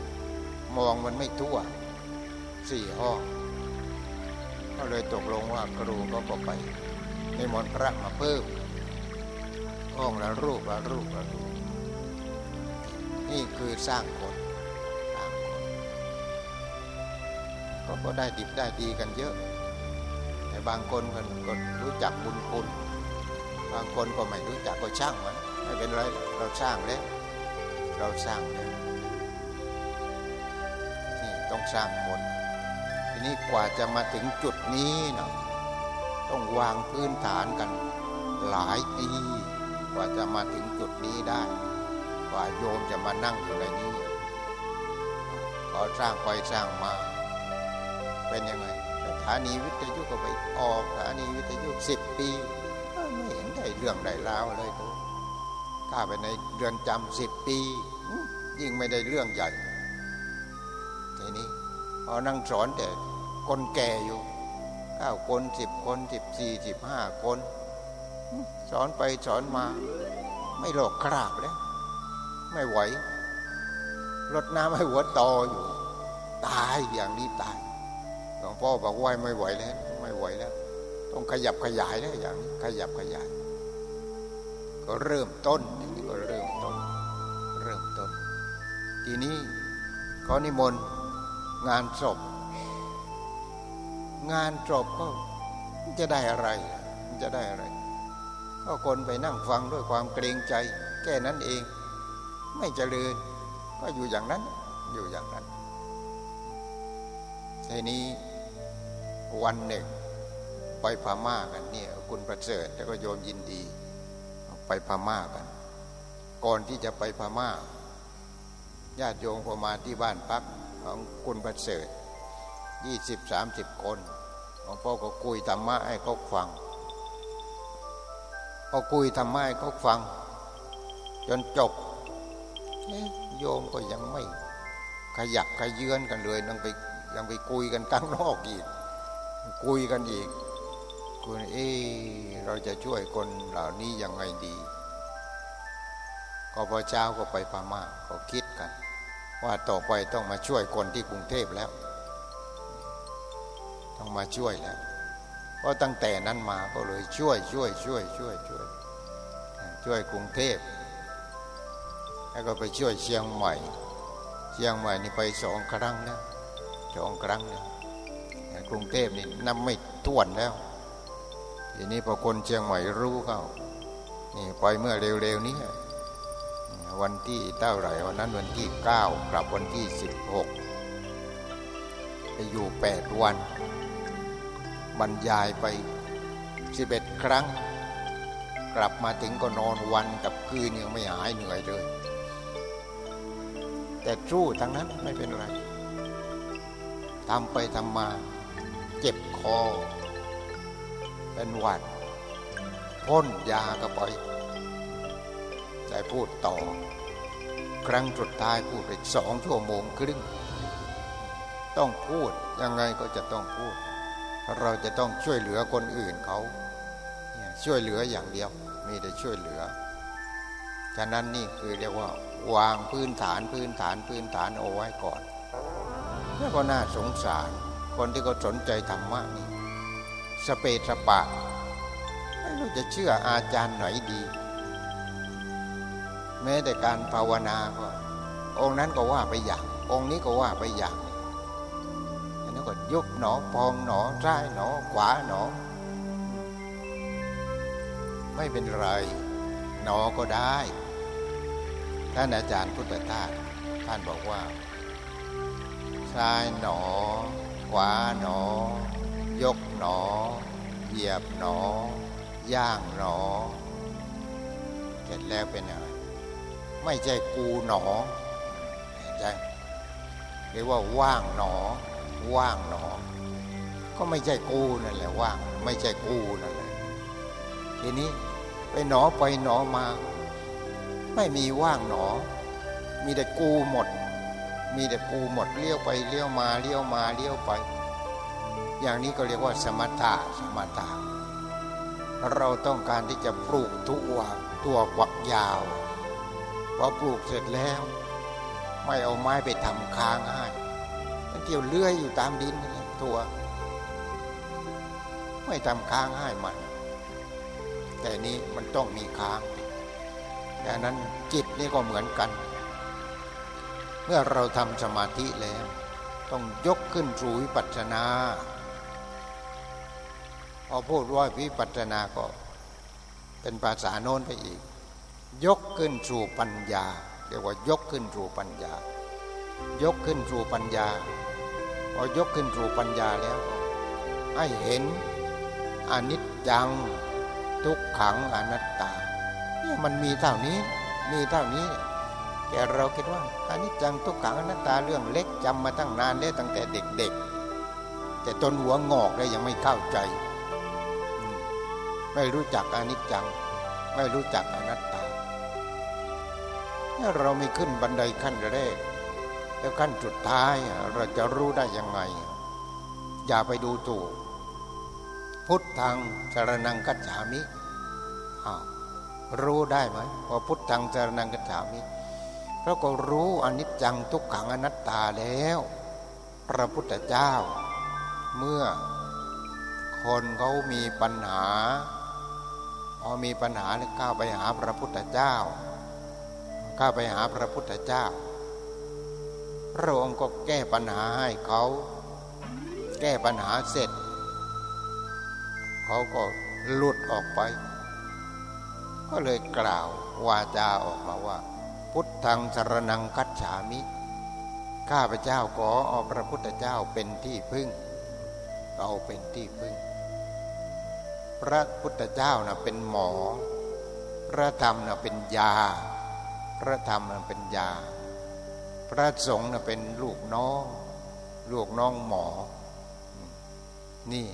มองมันไม่ทั่วสี่ห้องก็เลยตกลงว่าครูก็ไปในมนต์พระมาเพิ่ม องละรูปละรูปละรูป นี่คือสร้างคนสร้างคนก็ก็ได้ดิบได้ดีกันเยอะ แต่บางคนก็รู้จักบุญคุณ บางคนก็ไม่รู้จักก็ช่างมันไม่เป็นไรเราสร้างแล้วเราสร้างแล้วนี่ต้องสร้างคนทีนี้กว่าจะมาถึงจุดนี้เนาะต้องวางพื้นฐานกันหลายปี กว่าจะมาถึงจุดนี้ได้ กว่าโยมจะมานั่งอยู่ในนี้พอสร้างไปสร้างมา เป็นยังไงสถานีวิทยุก็ไปออกสถานีวิทยุสิบปีไม่เห็นได้เรื่องใดราวเลยทุกข้าไปในเรือนจำสิบปี ยิ่งไม่ได้เรื่องใหญ่ทีนี้พอนั่งสอนแต่คนแก่อยู่เก้าคนสิบคนสิบสี่สิบห้าคน อนไปสอนมา ไม่หลอกคราบแล้ว ไม่ไหวรดน้ำให้หัวตออยู่ ตายอย่างนี้ตายหลวงพ่อบอกว่าไม่ไหวแล้ว ไม่ไหวแล้ว ต้องขยับขยายแล้วอย่างนี้ขยับขยาย ก็เริ่มต้นทีนี้ก็เริ่มต้น เริ่มต้น ทีนี้ขานิมนต์งานศพงานศพก็จะได้อะไร จะได้อะไร ก็คนไปนั่งฟังด้วยความเกรงใจ แค่นั้นเอง ไม่เจริญ ก็อยู่อย่างนั้น อยู่อย่างนั้นทีนี้วันหนึ่ง ไปพม่ากันเนี่ยคุณประเสริฐแล้วก็โยมยินดี ไปพม่ากัน ก่อนที่จะไปพม่าญาติโยมพอมาที่บ้านพักของคุณประเสริฐยี่สิบสามสิบคนหลวงพ่อก็คุยธรรมะให้เขาฟัง พอคุยธรรมะให้เขาฟัง จนจบโยมก็ยังไม่ขยับขยื่นกันเลยยังไปยังไปคุยกันตั้งนอกอีก คุยกันอีกคุยเอเราจะช่วยคนเหล่านี้ยังไงดี ก็พอเช้าก็ไปพม่าก็คิดกัน ว่าต่อไปต้องมาช่วยคนที่กรุงเทพแล้ว ต้องมาช่วยแล้วเพราะตั้งแต่นั้นมาก็เลยช่วยช่วยช่วยช่วยช่วย ช่วยกรุงเทพ แล้วก็ไปช่วยเชียงใหม่ เชียงใหม่นี่ไปสองครั้งแล้วสองครั้งแล้วกรุงเทพนี่นับไม่ถ้วนแล้ว ทีนี้พอคนเชียงใหม่รู้เขานี่ไปเมื่อเร็วๆนี้วันที่เท่าไหร่วันนั้นวันที่เก้ากลับวันที่สิบหกไปอยู่แปดวัน บรรยายไปสิบเอ็ดครั้ง กลับมาถึงก็นอนวันกับคืนยังไม่หายเหนื่อยเลย แต่สู้ทั้งนั้นไม่เป็นไรทำไปทำมา เจ็บคอ เป็นหวัดพ่นยาก็ไปได้พูดต่อ ครั้งสุดท้ายพูดไปสองชั่วโมงครึ่ง ต้องพูดยังไงก็จะต้องพูด เราจะต้องช่วยเหลือคนอื่นเขาช่วยเหลืออย่างเดียว มีแต่ช่วยเหลือ ฉะนั้นนี่คือเรียกว่าวางพื้นฐานพื้นฐานพื้นฐานเอาไว้ก่อน แล้วก็น่าสงสาร คนที่เขาสนใจธรรมะนี่สเปสปะไม่รู้จะเชื่ออาจารย์ไหนดี แม้แต่การภาวนาก็องค์นั้นก็ว่าไปอย่าง องค์นี้ก็ว่าไปอย่างอันนี้ก็ยกหนอพองหนอซ้ายหนอขวาหนอ ไม่เป็นไรหนอก็ได้ ท่านอาจารย์พุทธทาสท่านบอกว่า ซ้ายหนอ ขวาหนอ ยกหนอ เหยียบหนอย่างหนอ เสร็จแล้วเป็นอะไรไม่ใช่กูหนอใช่หรือว่าว่างหนอ ว่างหนอ ก็ไม่ใช่กูนั่นแหละว่าง ไม่ใช่กูนั่นแหละทีนี้ ไปหนอไปหนอมา ไม่มีว่างหนอ มีแต่กูหมด มีแต่กูหมดเลี้ยวไปเลี้ยวมาเลี้ยวมาเลี้ยวไป อย่างนี้ก็เรียกว่าสมถะสมถะเราต้องการที่จะปลูกทุกวัตัวกวักยาวพอปลูกเสร็จแล้ว ไม่เอาไม้ไปทำค้างให้มันเที่ยวเลื่อยอยู่ตามดินตัว ไม่ทำค้างให้มัน แต่นี้มันต้องมีค้างดังนั้นจิตนี่ก็เหมือนกัน เมื่อเราทำสมาธิแล้ว ต้องยกขึ้นสู่วิปัสสนาพอพูดว่าวิปัสสนาก็เป็นภาษาโน้นไปอีก ยกขึ้นสู่ปัญญาเรียกว่ายกขึ้นสู่ปัญญา ยกขึ้นสู่ปัญญาพอยกขึ้นสู่ปัญญาแล้ว ให้เห็นอนิจจัง ทุกขังอนัตตาเนี่ยมันมีเท่านี้ มีเท่านี้แกเราคิดว่าอันนี้จังทุกขังอนัตตาเรื่องเล็กจำมาตั้งนานแล้วตั้งแต่เด็กๆ แต่ตนหัวงอกเลยยังไม่เข้าใจ ไม่รู้จักอนิจจัง ไม่รู้จักอนัตตาถ้าเราไม่ขึ้นบันไดขั้นแรก แล้วขั้นสุดท้ายเราจะรู้ได้ยังไง อย่าไปดูถูก พุทธังสารนังกัจฉามิรู้ได้ไหมว่าพุทธังจารนังกัจฉามิเราก็รู้อนิจจังทุกขังอนัตตาแล้ว พระพุทธเจ้า เมื่อคนเขามีปัญหาพอมีปัญหาเลยก้าวไปหาพระพุทธเจ้าก้าวไปหาพระพุทธเจ้า พระองค์ก็แก้ปัญหาให้เขา แก้ปัญหาเสร็จ เขาก็หลุดออกไป ก็เลยกล่าววาจาออกมาว่า พุทธังสรนังคัจฉามิ ข้าพเจ้าขอเอาพระพุทธเจ้าเป็นที่พึ่ง เอาเป็นที่พึ่ง พระพุทธเจ้านะ่ะเป็นหมอ พระธรรมนะ่ะเป็นยา พระธรรมนะ่ะเป็นยา พระสงฆ์นะ่ะเป็นลูกน้อง ลูกน้องหมอ นี่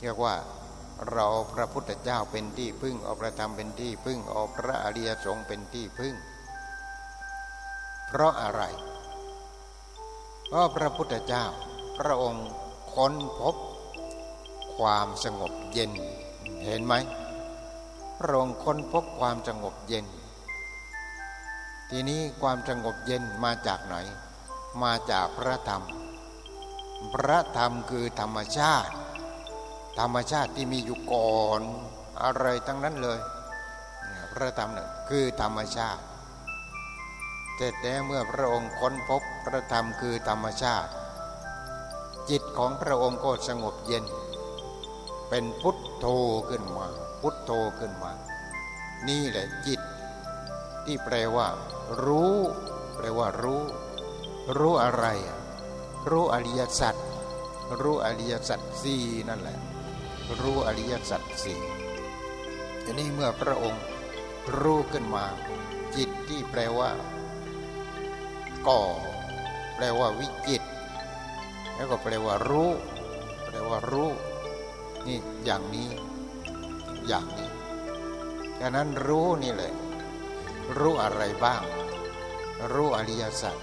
เรียกว่า เราพระพุทธเจ้าเป็นที่พึ่งเอาพระธรรมเป็นที่พึ่งเอาพระอริยสงฆ์เป็นที่พึ่ง เพราะอะไรเพราะพระพุทธเจ้า พระองค์ค้นพบ ความสงบเย็นเห็นไหมพระองค์ค้นพบความสงบเย็น ทีนี้ความสงบเย็นมาจากไหน มาจากพระธรรม พระธรรมคือธรรมชาติ ธรรมชาติที่มีอยู่ก่อนอะไรทั้งนั้นเลยพระธรรมน่ยคือธรรมชาติแต่แต่เมื่อพระองค์ค้นพบพระธรรมคือธรรมชาติ จิตของพระองค์ก็สงบเย็น เป็นพุทโธขึ้นมา พุทโธขึ้นมา นี่แหละจิต ที่แปลว่า รู้ แปลว่ารู้ รู้อะไร รู้อริยสัจรู้อริยสัจสี่นั่นแหละ รู้อริยสัจสี่ทีนี้เมื่อพระองค์รู้ขึ้นมา จิตที่แปลว่า ก่อ แปลว่าวิจิต แล้วก็แปลว่ารู้ แปลว่ารู้ นี่อย่างนี้ อย่างนี้ดังนั้นรู้นี่เลยรู้อะไรบ้าง รู้อริยสัจ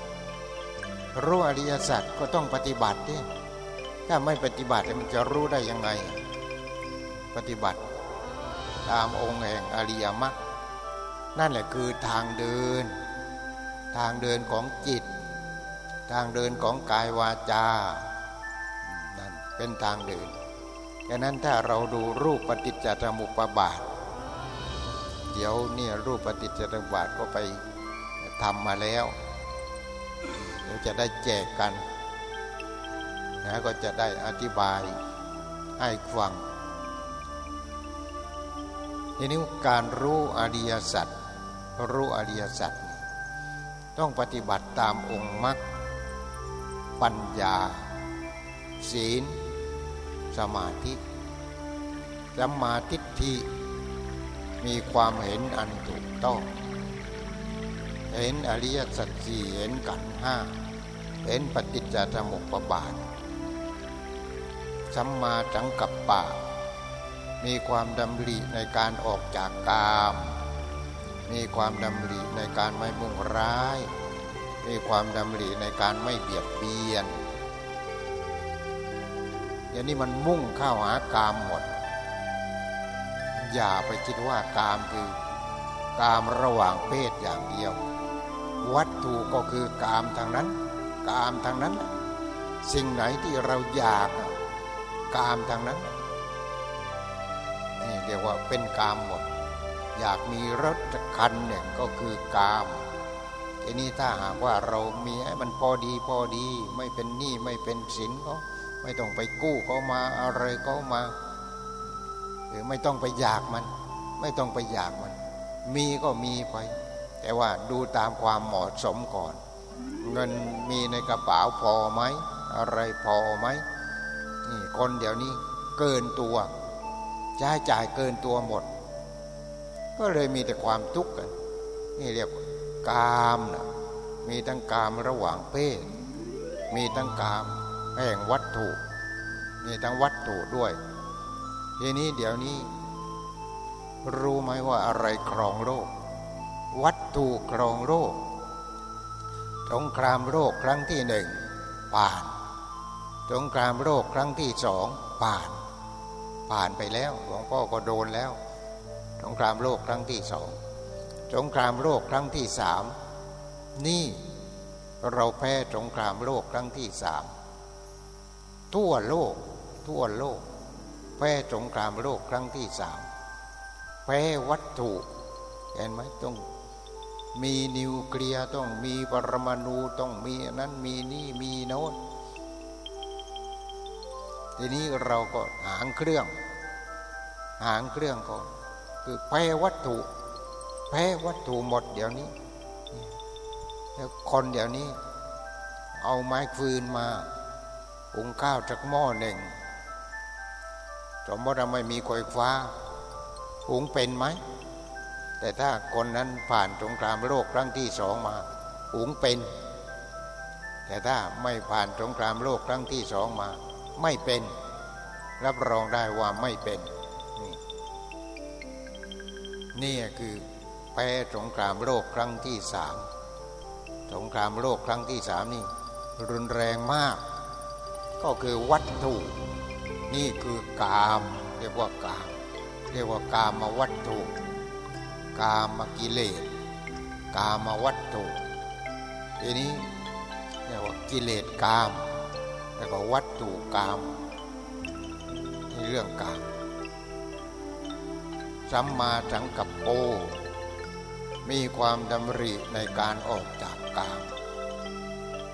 รู้อริยสัจก็ต้องปฏิบัติดิถ้าไม่ปฏิบัติมันจะรู้ได้ยังไง ปฏิบัติ ตามองค์แห่งอริยมรรคนั่นแหละคือทางเดิน ทางเดินของจิต ทางเดินของกายวาจานั่นเป็นทางเดินดังนั้นถ้าเราดูรูปปฏิจจสมุปบาท เดี๋ยวเนี่ยรูปปฏิจจสมุปบาทก็ไปทำมาแล้วเดี๋ยวจะได้แจกกันนะก็จะได้อธิบายให้ฟัง ทีนี้การรู้อริยสัจรู้อริยสัจต้องปฏิบัติตามองค์มรรคปัญญา ศีล สมาธิสมาธิที่มีความเห็นอันถูกต้อง เห็นอริยสัจสี่เห็นกันห้าเห็นปฏิจจสมุปบาทสัมมาจังกับปะ มีความดำริในการออกจากกาม มีความดำริในการไม่มุ่งร้าย มีความดำริในการไม่เบียดเบียนอย่างนี้มันมุ่งเข้าหากามหมด อย่าไปคิดว่ากามคือกามระหว่างเพศอย่างเดียว วัตถุก็คือกามทางนั้น กามทางนั้น สิ่งไหนที่เราอยากกามทางนั้น เรียกว่าเป็นกามหมด อยากมีรถคันเนี่ยก็คือกามทีนี้ถ้าหากว่าเรามีให้มันพอดีพอดีไม่เป็นหนี้ไม่เป็นสินก็ไม่ต้องไปกู้เขามาอะไรก็มา หรือไม่ต้องไปอยากมัน ไม่ต้องไปอยากมัน มีก็มีไป แต่ว่าดูตามความเหมาะสมก่อน เงินมีในกระเป๋าพอไหมอะไรพอไหมนี่คนเดี๋ยวนี้เกินตัว ใช้จ่ายเกินตัวหมด ก็เลยมีแต่ความทุกข์กันนี่เรียกกามนะมีทั้งกามระหว่างเพศ มีทั้งกามแห่งวัตถุ มีทั้งวัตถุด้วย ทีนี้เดี๋ยวนี้ รู้ไหมว่าอะไรครองโลก วัตถุครองโลกสงครามโลกครั้งที่หนึ่งผ่านสงครามโลกครั้งที่สองผ่าน ผ่านไปแล้วหลวงพ่อก็โดนแล้ว สงครามโลกครั้งที่สองสงครามโลกครั้งที่สามนี่เราแพ้สงครามโลกครั้งที่สามทั่วโลก ทั่วโลก แพ้สงครามโลกครั้งที่สามแพ้วัตถุเห็นไหมต้องมีนิวเคลียร์ต้องมีปรมาณูต้องมีนั้นมีนี่มีโน้นทีนี้เราก็หางเครื่อง หางเครื่องก็คือแพ้วัตถุ แพ้วัตถุหมดเดี๋ยวนี้ แล้วคนเดี๋ยวนี้ เอาไม้ฟืนมาหุงข้าวจากหม้อหนึ่งสมมติเราไม่มีไฟฟ้าหุงเป็นไหม แต่ถ้าคนนั้นผ่านสงครามโลกครั้งที่สองมาหุงเป็น แต่ถ้าไม่ผ่านสงครามโลกครั้งที่สองมา ไม่เป็น รับรองได้ว่าไม่เป็น นี่คือแพ้สงครามโลกครั้งที่สามสงครามโลกครั้งที่สามนี่ รุนแรงมาก ก็คือวัตถุ นี่คือกาม เรียกว่ากาม เรียกว่ากามมาวัตถุ กามกิเลสกามาวัตถุทีนี้เรียกว่ากิเลสกาม แล้วก็วัตถุกรรมในเรื่องกรรม สัมมาสังกัปโป มีความดำริในการออกจากกาม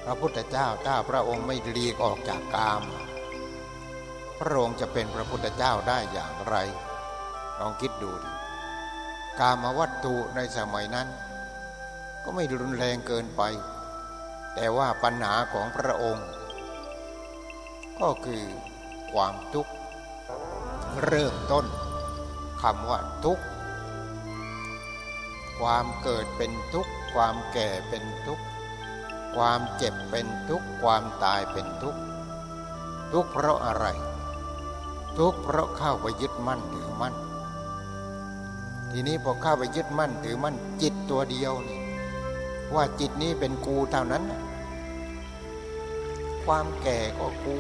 พระพุทธเจ้าถ้าพระองค์ไม่หลีกออกจากกาม พระองค์จะเป็นพระพุทธเจ้าได้อย่างไร ลองคิดดูดิกามวัตถุในสมัยนั้น ก็ไม่รุนแรงเกินไป แต่ว่าปัญหาของพระองค์ ก็คือความทุกข์เริ่มต้น คำว่าทุกข์ความเกิดเป็นทุกข์ความแก่เป็นทุกข์ความเจ็บเป็นทุกข์ความตายเป็นทุกข์ทุกข์เพราะอะไร ทุกข์เพราะเข้าไปยึดมั่นถือมั่น ทีนี้พอเข้าไปยึดมั่นถือมั่นจิตตัวเดียวนี่ว่าจิตนี้เป็นกูเท่านั้น ความแก่ก็กู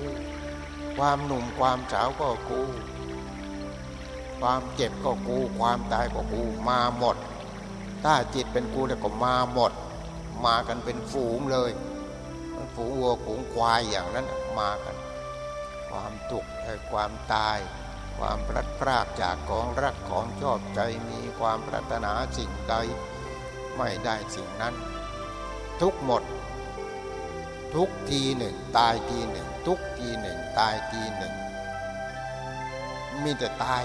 ความหนุ่มความสาวก็กู ความเจ็บก็กู ความตายก็กูมาหมด ถ้าจิตเป็นกูแล้วก็มาหมด มากันเป็นฝูงเลยฝูงวัวฝูงควายอย่างนั้นมากัน ความทุกข์ความตาย ความพลัดพรากจากของรักของชอบใจมีความปรารถนาสิ่งใดไม่ได้สิ่งนั้น ทุกหมด ทุกทีหนึ่ง ตายทีหนึ่ง ทุกทีหนึ่ง ตายทีหนึ่ง มีแต่ตาย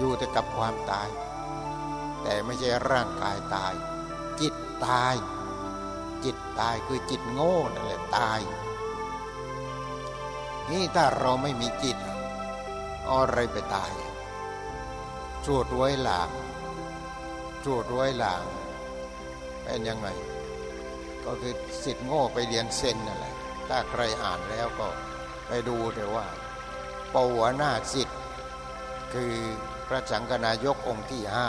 อยู่แต่กับความตาย แต่ไม่ใช่ร่างกายตาย จิตตาย จิตตายคือจิตโง่นั่นแหละตาย นี่ถ้าเราไม่มีจิตอะไรไปตายสวดไว้หลังสวดไว้หลังเป็นยังไง ก็คือสิทธิ์โง่ไปเรียนเซนนั่นแหละถ้าใครอ่านแล้วก็ไปดูเถอะว่าปวนาสิทธิ์คือ พระสังฆนายกองค์ที่ห้า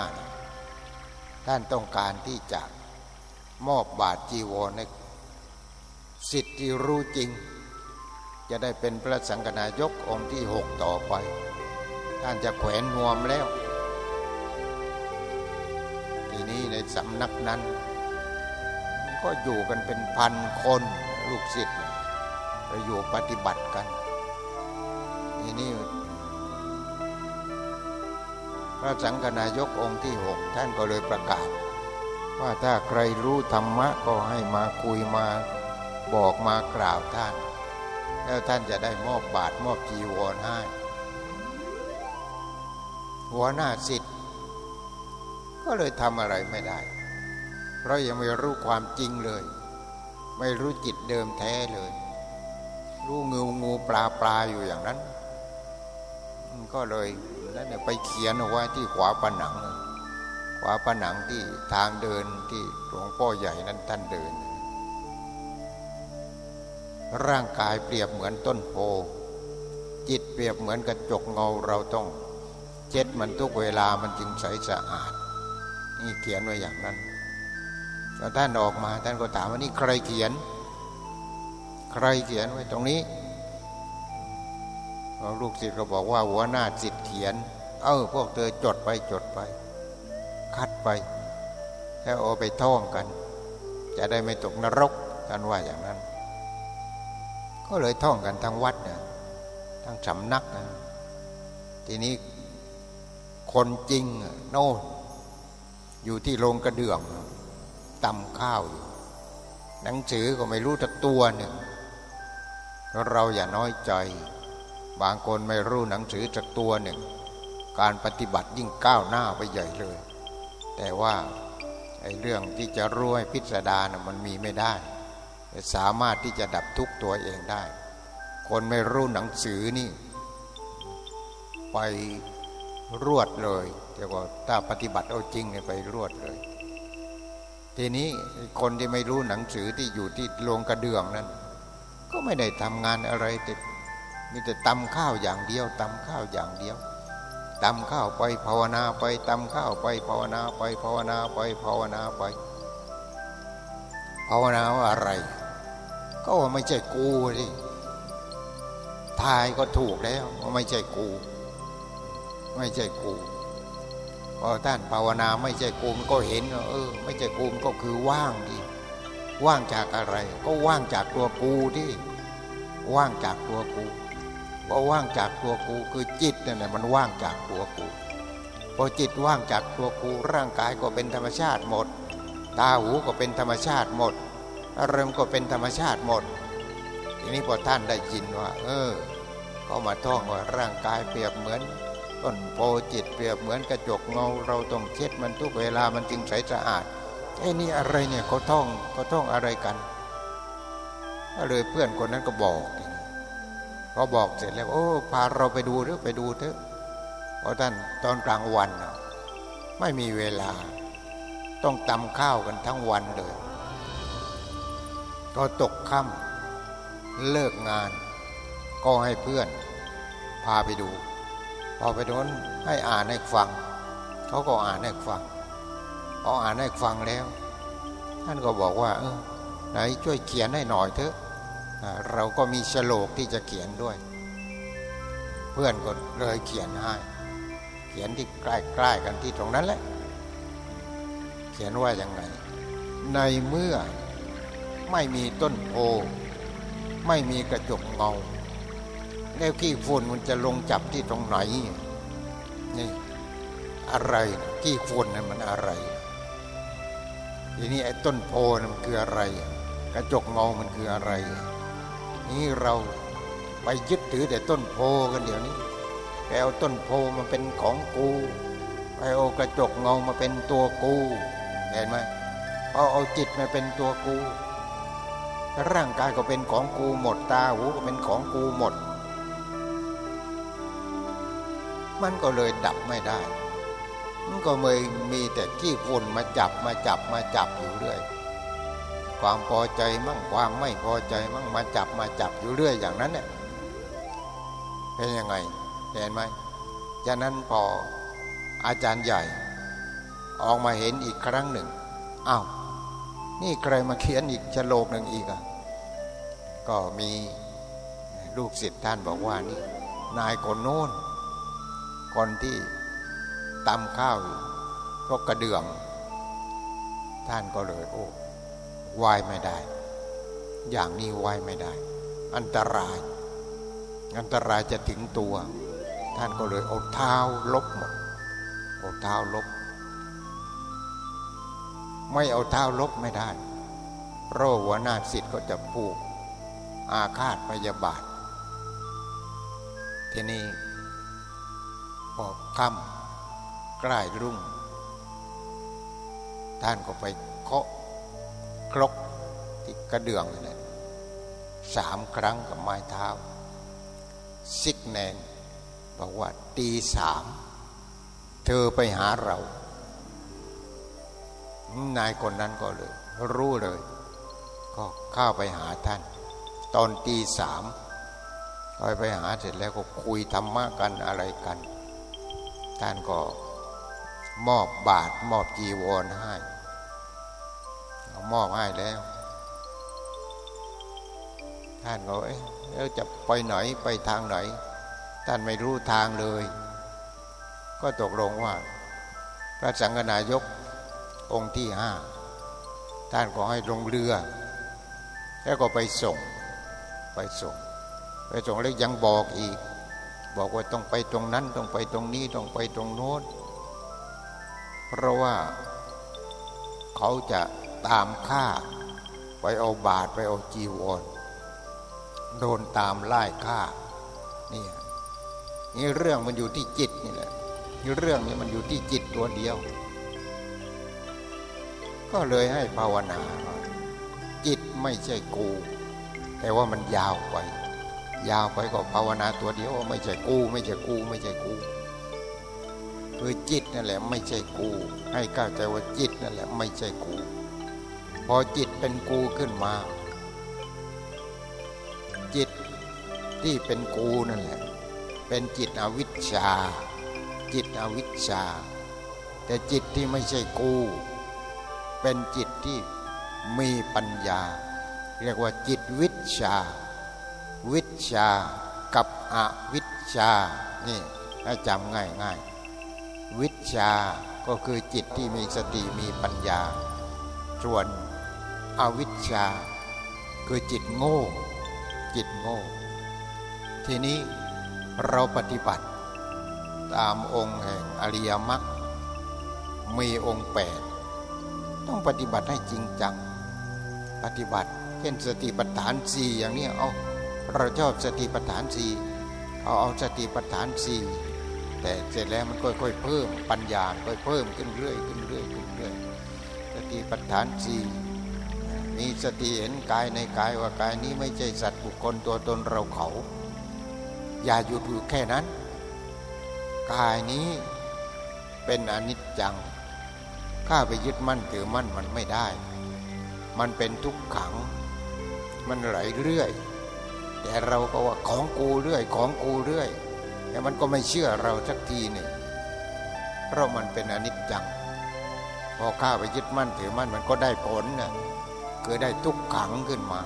ท่านต้องการที่จะมอบบาทจีวรในสิทธิรู้จริง จะได้เป็นพระสังฆนายกองค์ที่หกต่อไป ท่านจะแขวนนวมแล้ว ทีนี้ในสำนักนั้น ก็อยู่กันเป็นพันคนลูกศิษย์ไปอยู่ปฏิบัติกัน ทีนี้ พระสังฆนายกองค์ที่หกท่านก็เลยประกาศ ว่าถ้าใครรู้ธรรมะก็ให้มาคุยมาบอกมากล่าวท่าน แล้วท่านจะได้มอบบาทมอบจีวรให้หัวหน้าสิทธิ์ก็เลยทำอะไรไม่ได้ เพราะยังไม่รู้ความจริงเลย ไม่รู้จิตเดิมแท้เลย รู้งูงูปลาปลาอยู่อย่างนั้น ก็เลย นั่นไปเขียนเอาไว้ที่ขวาผนัง ขวาผนังที่ทางเดินที่หลวงพ่อใหญ่นั้นท่านเดิน ร่างกายเปรียบเหมือนต้นโพจิตเปรียบเหมือนกระจกเงาเราต้อง เช็ดมันทุกเวลามันจึงใสสะอาด นี่เขียนไว้อย่างนั้นพอท่านออกมาท่านก็ถามว่านี่ใครเขียน ใครเขียนไว้ตรงนี้ลูกศิษย์ก็บอกว่าหัวหน้าศิษย์ ขียน เออพวกเธอจดไปจดไป คัดไปแล้วเอาไปท่องกัน จะได้ไม่ตกนรกท่านว่าอย่างนั้น ก็เลยท่องกันทั้งวัดนะทั้งสำนักนะทีนี้คนจริงโน่นอยู่ที่โรงกระเดื่องตำข้าวอยู่หนังสือก็ไม่รู้ตักตัวหนึ่งเราอย่าน้อยใจ บางคนไม่รู้หนังสือจักตัวหนึ่ง การปฏิบัติยิ่งก้าวหน้าไปใหญ่เลย แต่ว่าไอ้เรื่องที่จะรู้ให้พิสดารนะมันมีไม่ได้ สามารถที่จะดับทุกตัวเองได้ คนไม่รู้หนังสือนี่ ไปรวดเลย แต่ว่าถ้าปฏิบัติเอาจริงเนี่ยไปรวดเลย ทีนี้คนที่ไม่รู้หนังสือที่อยู่ที่โรงกระเดื่องนั้น ก็ไม่ได้ทำงานอะไรแต่ มีแต่ตำข้าวอย่างเดียวตำข้าวอย่างเดียวตำข้าวไปภาวนาไปตำข้าวไปภาวนาไปภาวนาไปภาวนาไปภาวนาว่าอะไร ก็ว่าไม่ใช่กูสิทายก็ถูกแล้วว่าไม่ใช่กู ไม่ใช่กูพอท่านภาวนาไม่ใช่กูมันก็เห็นเออ ไม่ใช่กูมันก็คือว่างดีว่างจากอะไร ก็ว่างจากตัวกูที่ว่างจากตัวกู พอว่างจากตัวกูคือจิตนั่นแหละมันว่างจากตัวกู พอจิตว่างจากตัวกูร่างกายก็เป็นธรรมชาติหมด ตาหูก็เป็นธรรมชาติหมด อารมณ์ก็เป็นธรรมชาติหมด ทีนี้พอท่านได้ยินว่า เออ ก็มาท่องว่าร่างกายเปรียบเหมือนต้นโพจิตเปรียบเหมือนกระจกเงาเราต้องเช็ดมันทุกเวลามันจึงใสสะอาดไอ้นี่อะไรเนี่ยเขาท่องเขาท่องอะไรกันก็เลยเพื่อนคนนั้นก็บอก พอบอกเสร็จแล้วโอ้พาเราไปดูเถอะไปดูเถอะเพราะท่านตอนกลางวันไม่มีเวลา ต้องตำข้าวกันทั้งวันเลยก็ตกค่ำเลิกงาน ก็ให้เพื่อน พาไปดู พอไปโดนให้อ่านให้ฟัง เขาก็อ่านให้ฟังพออ่านให้ฟังแล้ว ท่านก็บอกว่า เออไหนช่วยเขียนให้หน่อยเถอะ เราก็มีฉลกที่จะเขียนด้วย เพื่อนก็เลยเขียนให้ เขียนที่ใกล้ๆกันที่ตรงนั้นแหละ เขียนว่าอย่างไงในเมื่อไม่มีต้นโพไม่มีกระจกเงาแล้วขี้ฝุ่นมันจะลงจับที่ตรงไหนนี่อะไรขี้ฝุ่นนั่นมันอะไรทีนี้ไอ้ต้นโพนั่นมันคืออะไร กระจกเงามันคืออะไร นี่เราไปยึดถือแต่ต้นโพกันเดี๋ยวนี้ไปเอาต้นโพมาเป็นของกูไปเอากระจกเงามาเป็นตัวกูเห็นไหมเอาเอาจิตมาเป็นตัวกูร่างกายก็เป็นของกูหมดตาหูก็เป็นของกูหมด มันก็เลยดับไม่ได้ มันก็เลยมีแต่ขี้ฝุ่นมาจับมาจับมาจับอยู่เรื่อย ความพอใจมั่งความไม่พอใจมั่งมาจับมาจับอยู่เรื่อยอย่างนั้นเนี่ยเป็นยังไงเห็นไหมจากนั้นพออาจารย์ใหญ่ ออกมาเห็นอีกครั้งหนึ่งอ้าวนี่ใครมาเขียนอีกฉโลกหนึ่งอีกอะก็มีลูกศิษย์ท่านบอกว่านี่ นายคนโน้นคนที่ตำข้าวก็กระเดื่อง ท่านก็เลยโอ้ วายไม่ได้ อย่างนี้วายไม่ได้ อันตราย อันตรายจะถึงตัว ท่านก็เลยเอาเท้าลบหมดเอาเท้าลบ ไม่เอาเท้าลบไม่ได้ เพราะหัวหน้าสิทธิ์ก็จะผูกอาฆาตพยาบาท ทีนี้พอค่ำใกล้รุ่ง ท่านก็ไปเคาะ ครกที่กระเดื่องนี่สามครั้งกับไม้เท้าซิกแนนบอกว่าตีสามเธอไปหาเรา นายคนนั้นก็เลย รู้เลย ก็เข้าไปหาท่าน ตอนตีสามไปไปหาเสร็จแล้วก็คุยธรรมะกันอะไรกัน ท่านก็มอบบาทมอบจีวรให้ มอบให้แล้ว ท่านก็เอ๊ะแล้วจะไปไหนไปทางไหน ท่านไม่รู้ทางเลย ก็ตกลงว่า พระสังฆนายกองค์ที่ห้าท่านก็ให้ลงเรือ แล้วก็ไปส่งไปส่ง ไปส่งแล้วยังบอกอีก บอกว่าต้องไปตรงนั้นต้องไปตรงนี้ต้องไปตรงโน้นเพราะว่าเขาจะ ตามฆ่า ไปเอาบาทไปเอาจีวรโดนตามไล่ฆ่านี่นี่เรื่องมันอยู่ที่จิตนี่แหละนี่เรื่องนี้มันอยู่ที่จิตตัวเดียว ก็เลยให้ภาวนา จิตไม่ใช่กู แต่ว่ามันยาวไป ยาวไปก็ภาวนาตัวเดียวไม่ใช่กู ไม่ใช่กู ไม่ใช่กูคือจิตนั่นแหละไม่ใช่กู ให้ก้าใจว่าจิตนั่นแหละไม่ใช่กู พอจิตเป็นกูขึ้นมา จิตที่เป็นกูนั่นแหละ เป็นจิตอวิชชา จิตอวิชชา แต่จิตที่ไม่ใช่กู เป็นจิตที่มีปัญญา เรียกว่าจิตวิชา วิชากับอวิชา นี่ให้จำง่ายง่ายวิชาก็คือจิตที่มีสติมีปัญญา ส่วน อวิชชา คือจิตโง่ จิตโง่ ทีนี้เราปฏิบัติ ตามองค์แห่งอริยมรรคมีองค์แปดต้องปฏิบัติให้จริงจัง ปฏิบัติเช่นสติปัฏฐานสี่อย่างนี้เอาเราชอบสติปัฏฐานสี่เอาเอาสติปัฏฐานสี่แต่เสร็จแล้วมันค่อยๆเพิ่มปัญญาค่อยเพิ่มขึ้นเรื่อยขึ้นเรื่อยขึ้นเรื่อยสติปัฏฐานสี่ มีสติเห็นกายในกายว่ากายนี้ไม่ใช่สัตว์บุคคลตัวตนเราเขา อย่าหยุดอยู่แค่นั้น กายนี้เป็นอนิจจัง ข้าไปยึดมั่นถือมั่นมันไม่ได้ มันเป็นทุกขัง มันไหลเรื่อย แต่เราก็ว่าของกูเรื่อย ของกูเรื่อย แต่มันก็ไม่เชื่อเราสักทีหนึ่ง เพราะมันเป็นอนิจจัง พอข้าไปยึดมั่นถือมั่นมันก็ได้ผลนะ คือได้ทุกขังขึ้นมา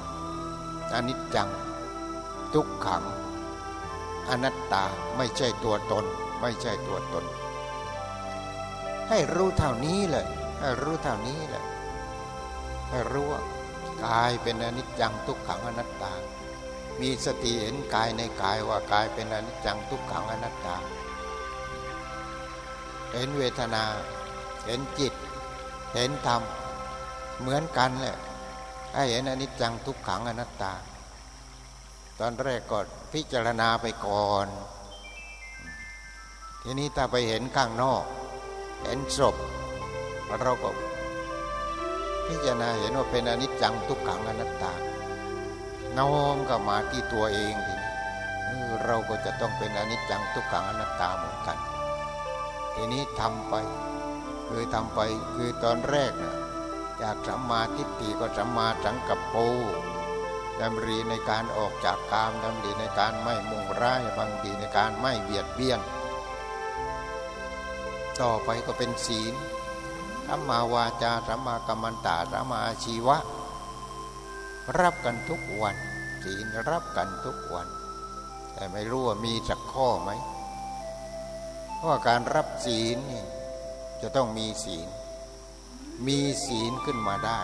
อนิจจัง ทุกขัง อนัตตาไม่ใช่ตัวตน ไม่ใช่ตัวตน ให้รู้เท่านี้เลยให้รู้เท่านี้แหละให้รู้ว่ากายเป็นอนิจจังทุกขังอนัตตา มีสติเห็นกายในกายว่ากายเป็นอนิจจังทุกขังอนัตตา เห็นเวทนา เห็นจิต เห็นธรรม เหมือนกันแหละ ให้เห็นอนิจจังทุกขังอนัตตา ตอนแรกก็พิจารณาไปก่อน ทีนี้ถ้าไปเห็นข้างนอก เห็นศพเราก็พิจารณาเห็นว่าเป็นอนิจจังทุกขังอนัตตาน้อมก็มาที่ตัวเองทีนี้เราก็จะต้องเป็นอนิจจังทุกขังอนัตตาเหมือนกัน ทีนี้ทำไปคือทำไปคือตอนแรกนะ จากสัมมาทิฏฐิก็สัมมาสังกัปโปดำรีในการออกจากกามดำรีในการไม่มุ่งร้ายบางทีในการไม่เบียดเบียน ต่อไปก็เป็นศีลสัมมาวาจาสัมมากัมมันตาสัมมาชีวะ รับกันทุกวัน ศีลรับกันทุกวัน แต่ไม่รู้ว่ามีสักข้อไหมเพราะการรับศีลนี่จะต้องมีศีล มีศีลขึ้นมาได้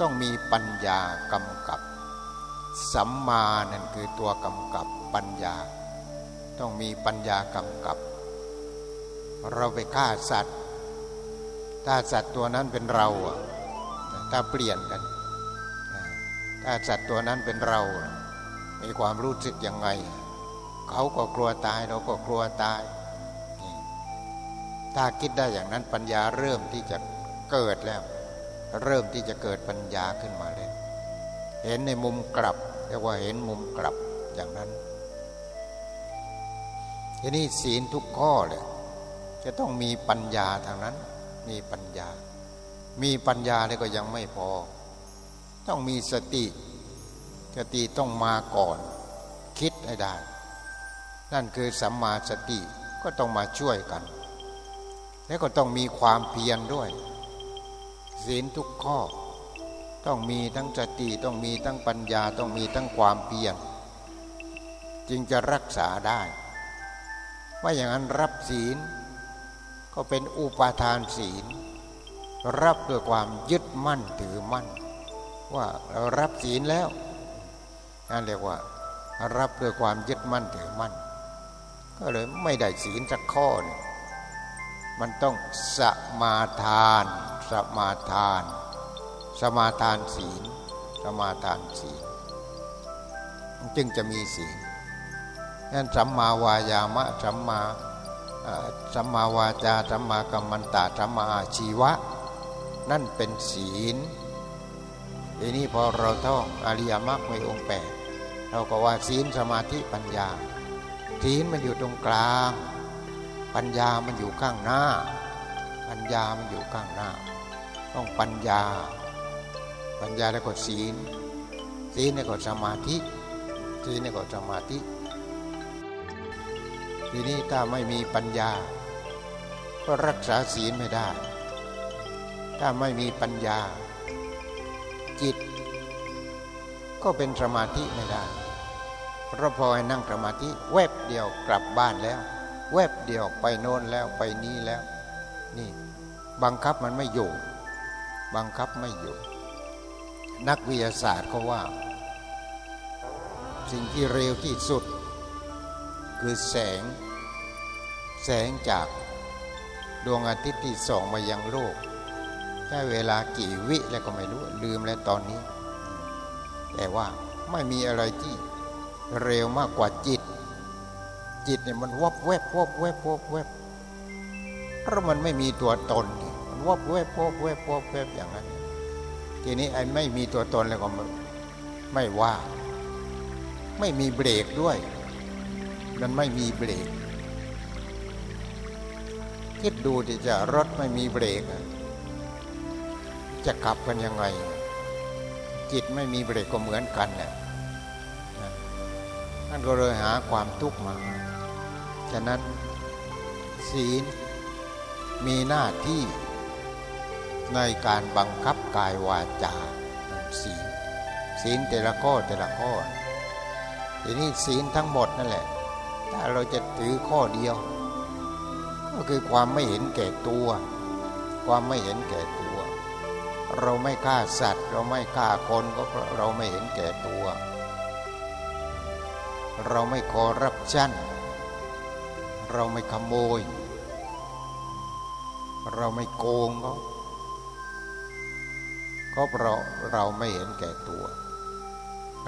ต้องมีปัญญากำกับ สัมมานั่นคือตัวกำกับปัญญา ต้องมีปัญญากำกับ เราไปฆ่าสัตว์ ถ้าสัตว์ตัวนั้นเป็นเราถ้าเปลี่ยนกัน ถ้าสัตว์ตัวนั้นเป็นเรา มีความรู้สึกยังไง เขาก็กลัวตายเราก็กลัวตายถ้าคิดได้อย่างนั้นปัญญาเริ่มที่จะ เกิดแล้ว เริ่มที่จะเกิดปัญญาขึ้นมาเลย เห็นในมุมกลับเรียกว่าเห็นมุมกลับอย่างนั้นทีนี้ศีลทุกข้อเลยจะต้องมีปัญญาทางนั้น มีปัญญา มีปัญญาแล้วก็ยังไม่พอ ต้องมีสติสติต้องมาก่อน คิดให้ได้ นั่นคือสัมมาสติก็ต้องมาช่วยกัน แล้วก็ต้องมีความเพียรด้วย ศีลทุกข้อ ต้องมีทั้งสติต้องมีทั้งปัญญาต้องมีทั้งความเพียรจึงจะรักษาได้ ว่าอย่างนั้นรับศีลก็เป็นอุปาทานศีล รับด้วยความยึดมั่นถือมั่น ว่าเรารับศีลแล้วนั่นเรียกว่า รับด้วยความยึดมั่นถือมั่น ก็เลยไม่ได้ศีลสักข้อนึงมันต้องสมาทาน สมาทาน สมาทานศีล สมาทานศีล จึงจะมีศีลนั่นสัมมาวายามะสัมมาสัมมาวาจาสัมมากัมมันตาสัมมาอาชีวะ นั่นเป็นศีลทีนี้พอเราท่องอริยมรรคในองค์แปดเราก็ว่าศีลสมาธิปัญญา ศีลมันอยู่ตรงกลาง ปัญญามันอยู่ข้างหน้า ปัญญามันอยู่ข้างหน้า ต้องปัญญา ปัญญาแล้วก็ศีล ศีลแล้วก็สมาธิ ศีลแล้วก็สมาธิ ทีนี้ถ้าไม่มีปัญญา ก็รักษาศีลไม่ได้ ถ้าไม่มีปัญญา จิต ก็เป็นสมาธิไม่ได้ เพราะพอให้นั่งสมาธิแวบเดียวกลับบ้านแล้ว แวบเดียวไปโน่นแล้วไปนี้แล้ว นี่บังคับมันไม่อยู่ บังคับไม่อยู่ นักวิทยาศาสตร์เขาว่า สิ่งที่เร็วที่สุด คือแสง แสงจากดวงอาทิตย์ที่ส่องมายังโลกแค่เวลากี่วิแล้วก็ไม่รู้ ลืมแล้วตอนนี้ แต่ว่าไม่มีอะไรที่เร็วมากกว่าจิต จิตเนี่ยมันวบแวบวบแวบวบแวบเพราะมันไม่มีตัวตนมัน วบแวบวบแวบวบแวบอย่างนั้น ทีนี้ไอ้ไม่มีตัวตนแล้วก็ไม่ว่า ไม่มีเบรกด้วย มันไม่มีเบรก คิดดูที่จะรถไม่มีเบรก จะขับกันยังไง จิตไม่มีเบรกก็เหมือนกันเนี่ยนั่นก็เลยหาความทุกข์มาฉะนั้นศีลมีหน้าที่ ในการบังคับกายวาจาศีลศีลแต่ละข้อแต่ละข้อทีนี้ศีลทั้งหมดนั่นแหละ ถ้าเราจะถือข้อเดียว ก็คือความไม่เห็นแก่ตัว ความไม่เห็นแก่ตัว เราไม่ฆ่าสัตว์ เราไม่ฆ่าคนก็เพราะเราไม่เห็นแก่ตัว เราไม่คอรับชั่น เราไม่ขโมย เราไม่โกงเขา ก็เพราะเราไม่เห็นแก่ตัว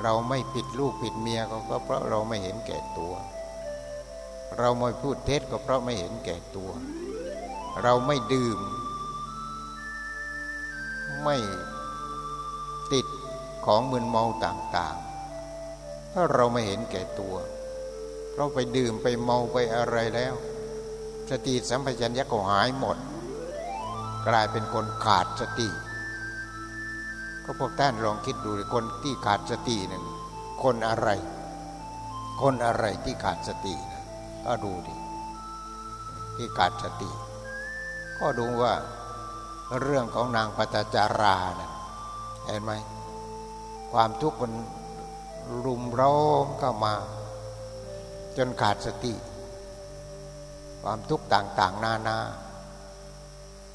เราไม่ผิดลูกผิดเมียก็เพราะเราไม่เห็นแก่ตัว เราไม่พูดเท็จก็เพราะไม่เห็นแก่ตัว เราไม่ดื่ม ไม่ติดของมึนเมาต่างๆเพราะเราไม่เห็นแก่ตัวเราไปดื่มไปเมาไปอะไรแล้ว สติสัมปชัญญะก็หายหมด กลายเป็นคนขาดสติ ก็พวกท่านลองคิดดูคนที่ขาดสติหนั่นคนอะไร คนอะไรที่ขาดสตินะก็ดูดิที่ขาดสติ ก็ดูว่าเรื่องของนางปตจารานะเห็นไหมความทุกข์มันรุมเร้อมเข้ามา จนขาดสติ ความทุกข์ต่างๆ นานา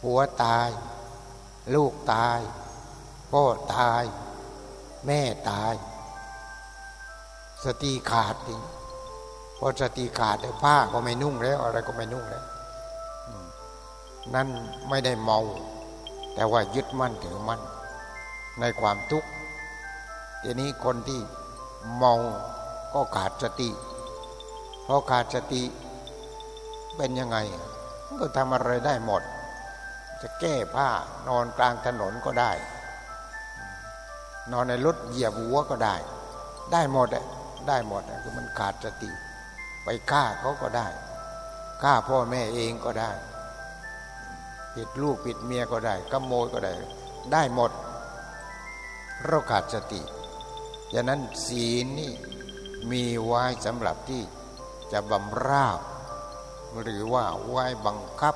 ผัวตาย ลูกตาย พ่อตาย แม่ตาย สติขาดจริงพอสติขาดผ้าก็ไม่นุ่งแล้ว อะไรก็ไม่นุ่งแล้วนั่นไม่ได้เมา แต่ว่ายึดมั่นถือมั่น ในความทุกข์ทีนี้คนที่เมาก็ขาดสติพอขาดสติเป็นยังไง ก็ทำอะไรได้หมด จะแก้ผ้านอนกลางถนนก็ได้ นอนในรถเหยียบหัวก็ได้ ได้หมดอะได้หมดคือมันขาดสติ ไปฆ่าเขาก็ได้ฆ่าพ่อแม่เองก็ได้ปิดลูกปิดเมียก็ได้กโมยก็ได้ ได้หมดเราขาดสติดังนั้นศีลนี่มีไว้สำหรับที่จะบำราบหรือว่าไว้บังคับ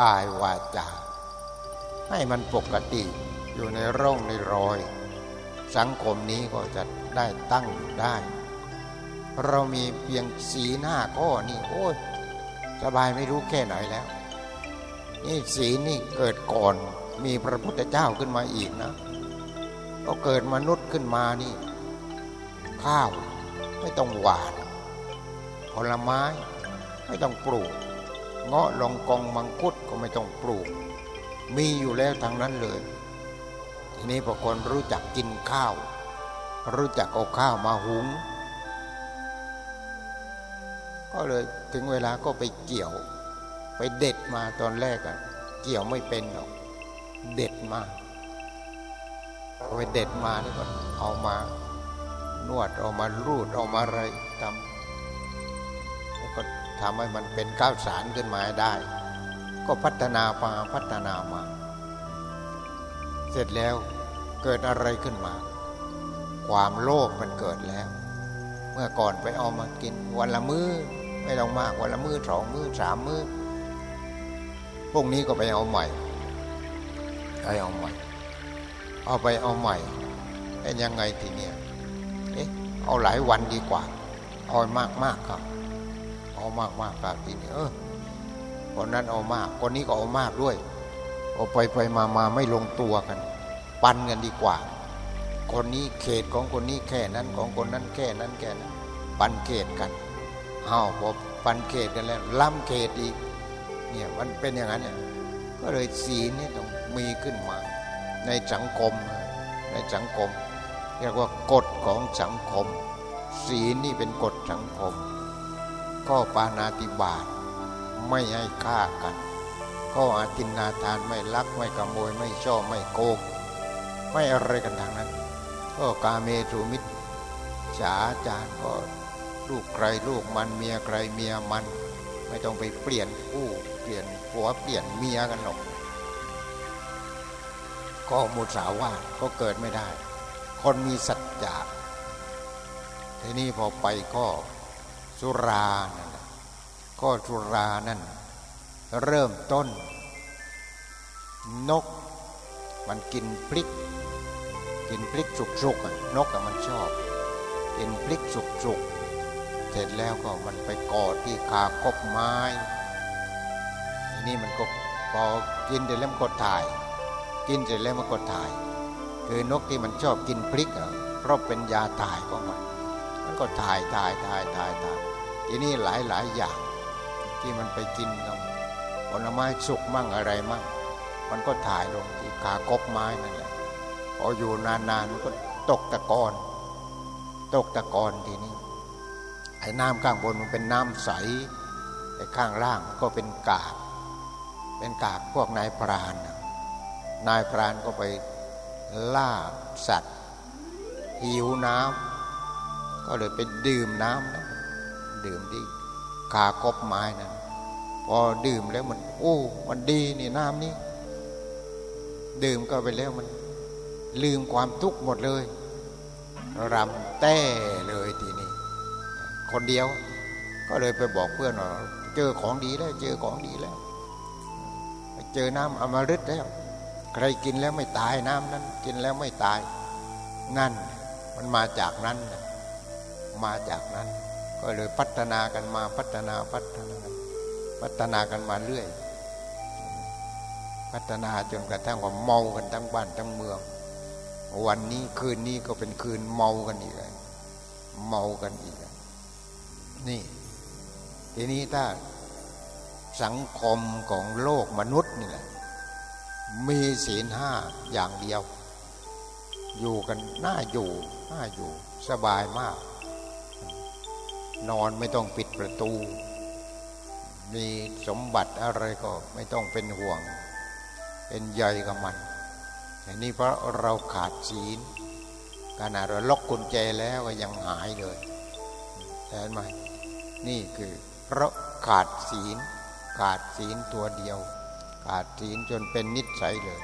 กายวาจาให้มันปกติอยู่ในร่องในรอย สังคมนี้ก็จะได้ตั้งอยู่ได้ เรามีเพียงสีหน้าข้อนี่โอ้ยสบายไม่รู้แค่ไหนแล้ว นี่สีนี่เกิดก่อนมีพระพุทธเจ้าขึ้นมาอีกนะก็เกิดมนุษย์ขึ้นมานี่ ข้าวไม่ต้องหวาน ผลไม้ไม่ต้องปลูก เงาะลองกองมังคุดก็ไม่ต้องปลูก มีอยู่แล้วทางนั้นเลย นี้พอคนรู้จักกินข้าว รู้จักเอาข้าวมาหุง ก็เลยถึงเวลาก็ไปเกี่ยว ไปเด็ดมาตอนแรกอะเกี่ยวไม่เป็นหรอก เด็ดมาไปเด็ดมาแล้วก็เอามานวดเอามารูดเอามาอะไรทำแล้วก็ทำให้มันเป็นข้าวสารขึ้นมาได้ ก็พัฒนามาพัฒนามา เสร็จแล้ว เกิดอะไรขึ้นมา ความโลภมันเกิดแล้ว เมื่อก่อนไปเอามากินวันละมือ้อไม่ต้องมากวันละมือ้อสองมือ้อสามมือ้อพวกนี้ก็ไปเอาใหม่ไปเอาใหม่ เอาไปเอาใหม่เป็นยังไงทีเนี้ยเอ๊ะเอาหลายวันดีกว่า เอามากมากครับ เอามากมากครับทีนี้เออคนนั้นเอามากคนนี้ก็เอามากด้วยเอาไปไปมามาไม่ลงตัวกัน ปันกันดีกว่า คนนี้เขตของคนนี้แค่นั้นของคนนั้นแค่นั้นแค่นั้น ปันเขตกันอ้าวพอปันเขตกันแล้วล้ำเขตอีกเนี่ยมันเป็นอย่างนั้นเนี่ยก็เลยสีนี่ต้องมีขึ้นมา ในสังคมในสังคมเรียกว่ากฎของสังคมสีนี่เป็นกฎสังคม ก็ปานาติบาตไม่ให้ฆ่ากัน ก็อาตินนาทานไม่ลักไม่ขโมยไม่ช่อไม่โกง ไม่อะไรกันทางนั้น ก็กาเมสุมิตรฉาจารก็ลูกใครลูกมันเมียใครเมียมัน ไม่ต้องไปเปลี่ยนผู้เปลี่ยนผัวเปลี่ยนเมียกันหรอก ก็มุสาวาทก็เกิดไม่ได้ คนมีสัจจะทีนี้พอไปก็สุรานั่นก็สุรานั่น เริ่มต้น นกมันกินพริก กินพริกสุกๆนกมันชอบกินพริกสุกๆเสร็จแล้วก็มันไปกอดที่คากบไม้ทีนี้มันก็พอกินเดี๋ยวเริ่มก็ถ่าย กินเสร็จแล้วมันก็ถ่าย คือนกที่มันชอบกินพริกอะเพราะเป็นยาถ่ายของมันมันก็ถ่ายถ่ายถ่ายถ่ายถ่ายทีนี้หลายหลายอย่างที่มันไปกินกับผลไม้สุกมั่งอะไรมั่ง มันก็ถ่ายลงที่ขากบไม้นั่นแหละ พออยู่นานๆมันก็ตกตะกอน ตกตะกอนทีนี้ไอ้น้ำข้างบนมันเป็นน้ำใสไอ้ข้างล่างก็เป็นกาก เป็นกากพวกนายพราน นายพรานก็ไปล่าสัตว์ หิวน้ำก็เลยไปดื่มน้ำนะดื่มที่ขากบไม้นั้นพอดื่มแล้วมันโอ้ มันดีนี่น้ำนี่ดื่มก็ไปแล้วมัน ลืมความทุกข์หมดเลยรำแต้เลยทีนี้ คนเดียวก็เลยไปบอกเพื่อนว่าเจอของดีแล้ว เจอของดีแล้ว เจอน้ำอมฤตแล้ว ใครกินแล้วไม่ตายน้ำนั้น กินแล้วไม่ตาย นั่นมันมาจากนั้นมาจากนั้น ก็เลยพัฒนากันมาพัฒนาพัฒนาพัฒนากันมาเรื่อย พัฒนาจนกระทั่งว่าเมากันทั้งบ้านทั้งเมือง วันนี้คืนนี้ก็เป็นคืนเมากันอีกเมากันอีก นี่ ทีนี้ถ้าสังคมของโลกมนุษย์นี่แหละมีศีลห้าอย่างเดียว อยู่กันน่าอยู่น่าอยู่ สบายมาก นอนไม่ต้องปิดประตู มีสมบัติอะไรก็ไม่ต้องเป็นห่วง เป็นใยกับมัน อันนี้เพราะเราขาดศีลขณะเราล็อกกุญแจแล้วก็ยังหายเลยเห็นไหมนี่คือเพราะขาดศีล ขาดศีลตัวเดียว ขาดศีลจนเป็นนิสัยเลย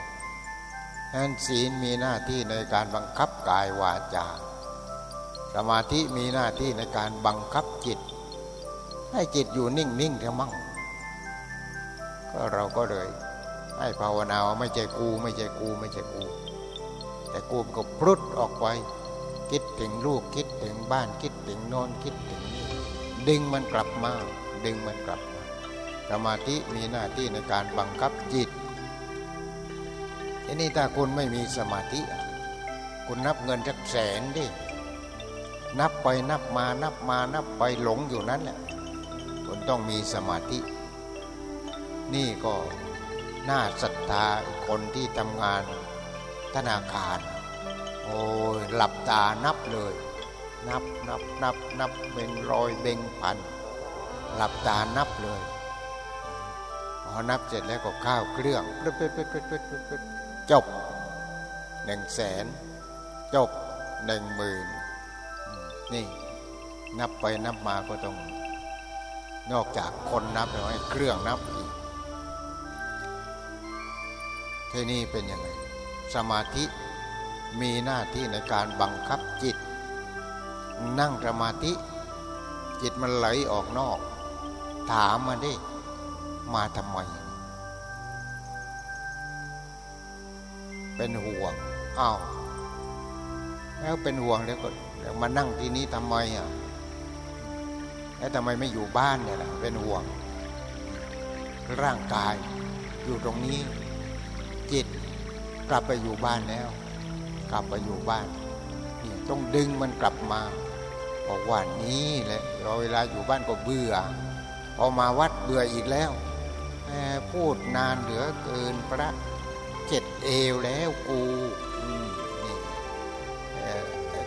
นั้นศีลมีหน้าที่ในการบังคับกายวาจา สมาธิมีหน้าที่ในการบังคับจิต ให้จิตอยู่นิ่งๆเถอะมั่ง ก็เราก็เลย ให้ภาวนาไม่ใช่กู ไม่ใช่กู ไม่ใช่กู แต่กูก็พรุดออกไป คิดถึงลูกคิดถึงบ้านคิดถึงน่นคิดถึงนี่ดึงมันกลับมา ดึงมันกลับมาสมาธิมีหน้าที่ในการบังคับจิตทีนี้ถ้าคุณไม่มีสมาธิ คุณนับเงินจักแสนดินับไปนับมานับมานับไปหลงอยู่นั้นแหละคุณต้องมีสมาธิ นี่ก็ น่าศรัทธาคนที่ทำงานธนาคาร โอ้ยหลับตานับเลย นับนับนับนับเป็นร้อยเบ่งพัน หลับตานับเลยพอนับเสร็จแล้วก็ข้าวเครื่องปึ๊ดปึ๊ดปึ๊ดปึ๊ดปึ๊ดจบหนึ่งแสนจบหนึ่งหมื่นนี่ นับไปนับมาก็ต้อง นอกจากคนนับแล้วให้เครื่องนับอีก ที่นี้เป็นยังไง สมาธิมีหน้าที่ในการบังคับจิต นั่งสมาธิ จิตมันไหลออกนอก ถามมาดิมาทำไม เป็นห่วงอ้าวแล้วเป็นห่วงแล้วก็มานั่งที่นี้ทำไมอะแล้วทำไมไม่อยู่บ้านเนี่ยล่ะเป็นห่วง ร่างกายอยู่ตรงนี้ จิต กลับไปอยู่บ้านแล้ว กลับไปอยู่บ้านนี่ต้องดึงมันกลับมาบอกว่านี้แหละเราเวลาอยู่บ้านก็เบื่อพอมาวัดเบื่ออีกแล้วพูดนานเหลือเกินพระเจ็ดเอวแล้วกูนี่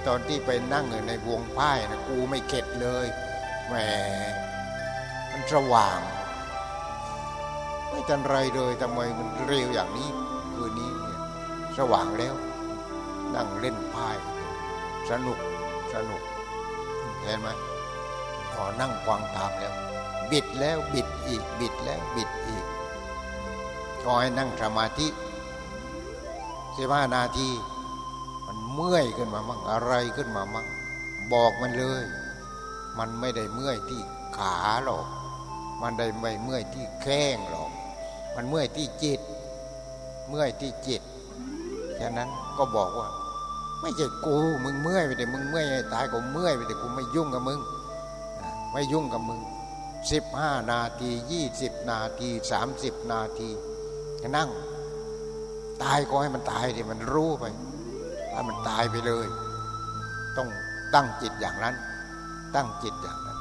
ตอนที่ไปนั่งในวงไพ่นะกูไม่เข็ดเลยแหมมันสว่าง ไม่ทันไรเลยทำไมมันเร็วอย่างนี้ คืนนี้สว่างแล้ว นั่งเล่นไพ่สนุกสนุก เห็นไหมพอนั่งฟังธรรมแล้ว บิดแล้วบิดอีกบิดแล้วบิดอีกก็ให้นั่งสมาธิสิบห้านาทีมันเมื่อยขึ้นมามั่งอะไรขึ้นมามั่งบอกมันเลย มันไม่ได้เมื่อยที่ขาหรอก มันได้ไม่เมื่อยที่แข้งหรอก มันเมื่อยที่จิต เมื่อยที่จิตฉะนั้นก็บอกว่า ไม่ใช่กูมึงเมื่อยไปแต่มึงเมื่อยตายกูเมื่อยไปแต่กูไม่ยุ่งกับมึงไม่ยุ่งกับมึงสิบห้านาทียี่สิบนาทีสามสิบนาทีนั่ง ตายก็ให้มันตายดิมันรู้ไปให้มันตายไปเลย ต้องตั้งจิตอย่างนั้น ตั้งจิตอย่างนั้น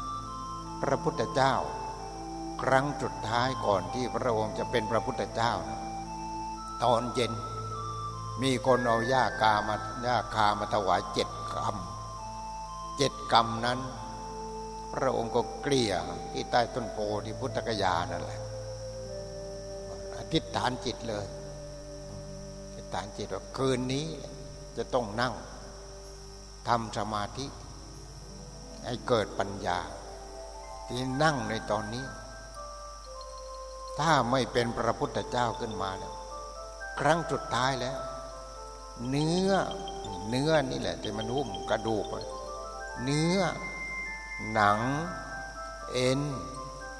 พระพุทธเจ้า ครั้งสุดท้ายก่อนที่พระองค์จะเป็นพระพุทธเจ้านะ ตอนเย็น มีคนเอาหญ้ากามาหญ้าคามาถวายเจ็ดกรรมเจ็ดกรรมนั้น พระองค์ก็เกลี่ยที่ใต้ต้นโพธิพุทธกยานั่นแหละอธิษฐานจิตเลยอธิษฐานจิตว่าคืนนี้จะต้องนั่งทำสมาธิ ให้เกิดปัญญา ที่นั่งในตอนนี้ ถ้าไม่เป็นพระพุทธเจ้าขึ้นมาแล้ว ครั้งสุดท้ายแล้ว เนื้อ เนื้อนี่แหละที่มันหุ้มกระดูก เนื้อ หนัง เอ็น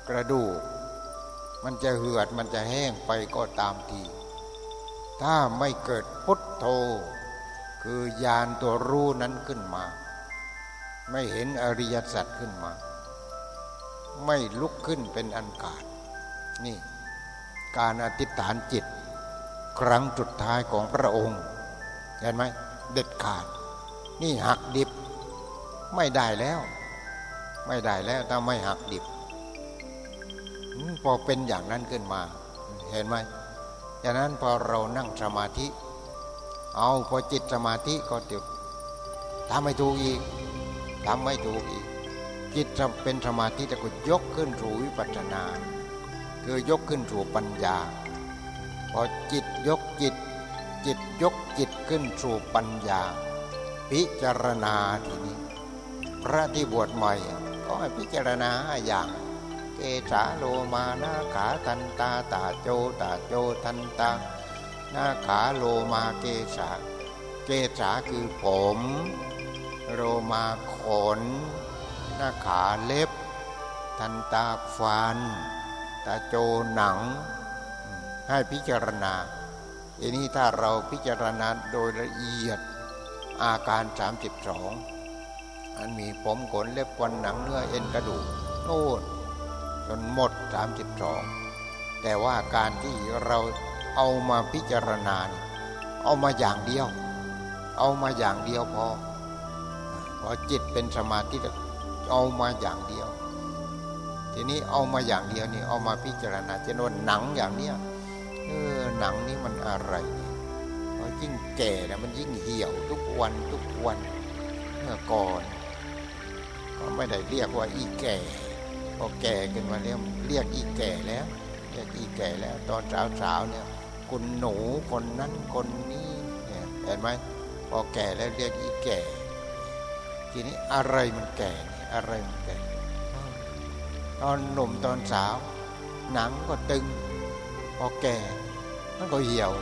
กระดูก มันจะเหือดมันจะแห้งไปก็ตามที ถ้าไม่เกิดพุทโธ คือยานตัวรู้นั้นขึ้นมา ไม่เห็นอริยสัจขึ้นมา ไม่ลุกขึ้นเป็นอันกาศนี่ การอธิษฐานจิต ครั้งสุดท้ายของพระองค์ เห็นไหมเด็ดขาด นี่หักดิบไม่ได้แล้ว ไม่ได้แล้วถ้าไม่หักดิบพอเป็นอย่างนั้นขึ้นมา เห็นไหมดังนั้นพอเรานั่งสมาธิ เอาพอจิตสมาธิก็ติดทำไม่ถูกอีกทำไม่ถูกอีก จิตเป็นสมาธิแต่ก็ยกขึ้นสู่วิปัสสนา คือยกขึ้นสู่ปัญญา พอจิตยกจิต จิตยกจิตขึ้นสู่ปัญญา พิจารณาทีนี้ พระที่บวชใหม่ ก็ให้พิจารณาอย่าง เกษาโลมานาขาทันตาตาโจตาโจทันตานาขาโลมาเกษาเกษาคือผม โลมาขนหน้าขาเล็บ ทันตาฟัน ตาโจหนัง ให้พิจารณาอันนี้ถ้าเราพิจารณาโดยละเอียดอาการ 32อันมีผมขนเล็บฟันหนังเนื้อเอ็นกระดูกโน่นจนหมดสามสิบสองแต่ว่าการที่เราเอามาพิจารณาเอามาอย่างเดียว เอามาอย่างเดียวพอพอจิตเป็นสมาธิเอามาอย่างเดียว ทีนี้เอามาอย่างเดียวนี่เอามาพิจารณาจะนวนหนังอย่างเนี้ย เออหนังนี้มันอะไรเนี่ยยิ่งแก่นะมันยิ่งเหี่ยวทุกวันทุกวันเมื่อก่อนก็ไม่ได้เรียกว่าอีแก่พอแก่ขึ้นมาเรียกเรียกอีแก่แล้วเรียกอีแก่แล้ว ตอนสาวๆเนี่ยคนหนูคนนั้นคนนี้เนี่ยเห็นไหมพอแก่แล้วเรียกอีแก่ ทีนี้อะไรมันแก่อะไรมันแก่ ตอนหนุ่มตอนสาว หนังก็ตึง พอแก่ มันก็เหี่ยว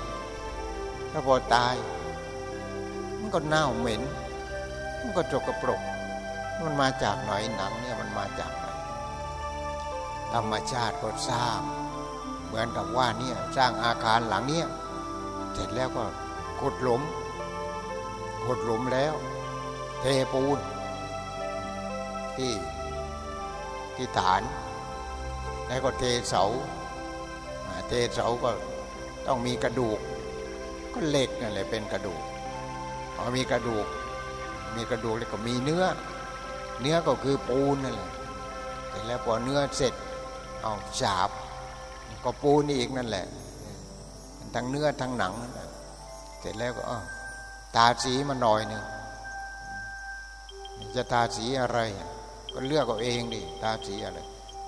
ถ้าพอตาย มันก็เน่าเหม็น มันก็จกกระปรก มันมาจากไหนหนังเนี่ยมันมาจากไหนธรรมชาติก็สร้าง เหมือนกับว่าเนี่ยสร้างอาคารหลังเนี้ยเสร็จแล้วก็ขุดหลุมขุดหลุมแล้ว เทปูน ที่ที่ฐาน แล้วก็เทเสา เทเสาก็ต้องมีกระดูก ก็เหล็กนั่นแหละเป็นกระดูกพอมีกระดูก มีกระดูกแล้วก็มีเนื้อ เนื้อก็คือปูนนั่นแหละแต่แล้วพอเนื้อเสร็จเอาฉาบ ก็ปูนอีกนั่นแหละทั้งเนื้อทั้งหนัง เสร็จแล้วก็ตาสีมาหน่อยหนึ่งจะตาสีอะไร ก็เลือกเอาเองดิตาสีอะไร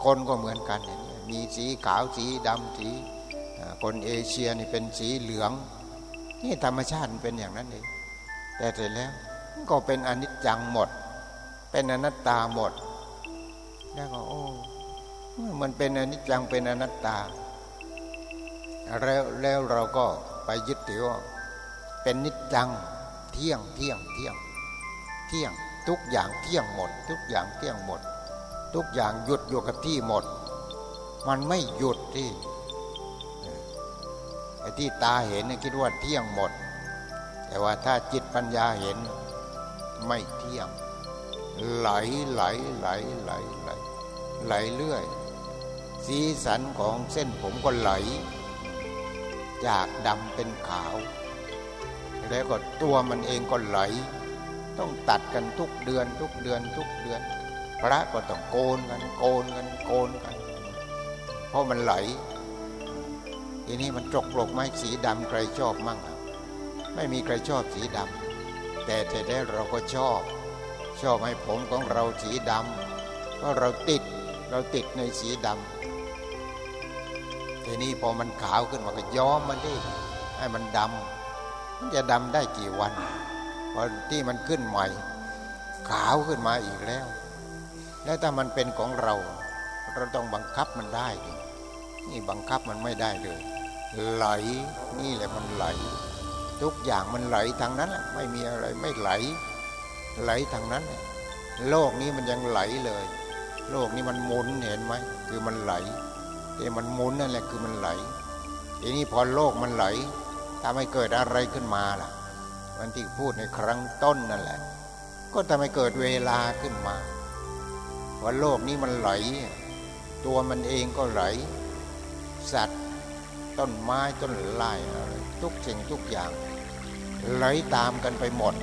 คนก็เหมือนกันมีสีขาวสีดำสี คนเอเชียนี่เป็นสีเหลือง นี่ธรรมชาติมันเป็นอย่างนั้นเองแต่เสร็จแล้วก็เป็นอนิจจังหมด เป็นอนัตตาหมด แล้วก็โอ้มันเป็นอนิจจังเป็นอนัตตา แล้วแล้วเราก็ไปยึดถือว่าเป็นนิจจังเที่ยงเที่ยงเที่ยงเที่ยงทุกอย่างเที่ยงหมด ทุกอย่างเที่ยงหมด ทุกอย่างหยุดอยู่กับที่หมด มันไม่หยุดที่ อ้ที่ตาเห็นคิดว่าเที่ยงหมด แต่ว่าถ้าจิตปัญญาเห็นไม่เที่ยง ไหลไหลไหลไหลไหลไหลเรื่อย สีสันของเส้นผมก็ไหลจจากดำเป็นขาว แล้วก็ตัวมันเองก็ไหล ต้องตัดกันทุกเดือนทุกเดือนทุกเดือน พระก็ต้องโกนกันโกนกันโกนกัน เพราะมันไหล ทีนี้มันจกปลกไม้สีดำใครชอบมั่งไม่มีใครชอบสีดำแต่แต่ได้เราก็ชอบ ชอบให้ผมของเราสีดำก็เราติดเราติดในสีดำทีนี้พอมันขาวขึ้นมาก็ย้อมมันดิให้มันดำมันจะดำได้กี่วันพอที่มันขึ้นใหม่ ขาวขึ้นมาอีกแล้ว แล้วถ้ามันเป็นของเรา เราต้องบังคับมันได้นี่บังคับมันไม่ได้เลย ไหล นี่แหละมันไหล ทุกอย่างมันไหลทางนั้นแหละไม่มีอะไรไม่ไหล ไหลทางนั้นโลกนี้มันยังไหลเลย โลกนี้มันหมุนเห็นไหมคือมันไหลแต่มันหมุนนั่นแหละคือมันไหลทีนี้พอโลกมันไหลถ้าไม่เกิดอะไรขึ้นมาล่ะมันที่พูดในครั้งต้นนั่นแหละ ก็ทำให้เกิดเวลาขึ้นมาว่าโลกนี้มันไหล ตัวมันเองก็ไหล สัตว์ ต้นไม้ต้นไม้อะไรทุกสิ่งทุกอย่าง ไหลตามกันไปหมด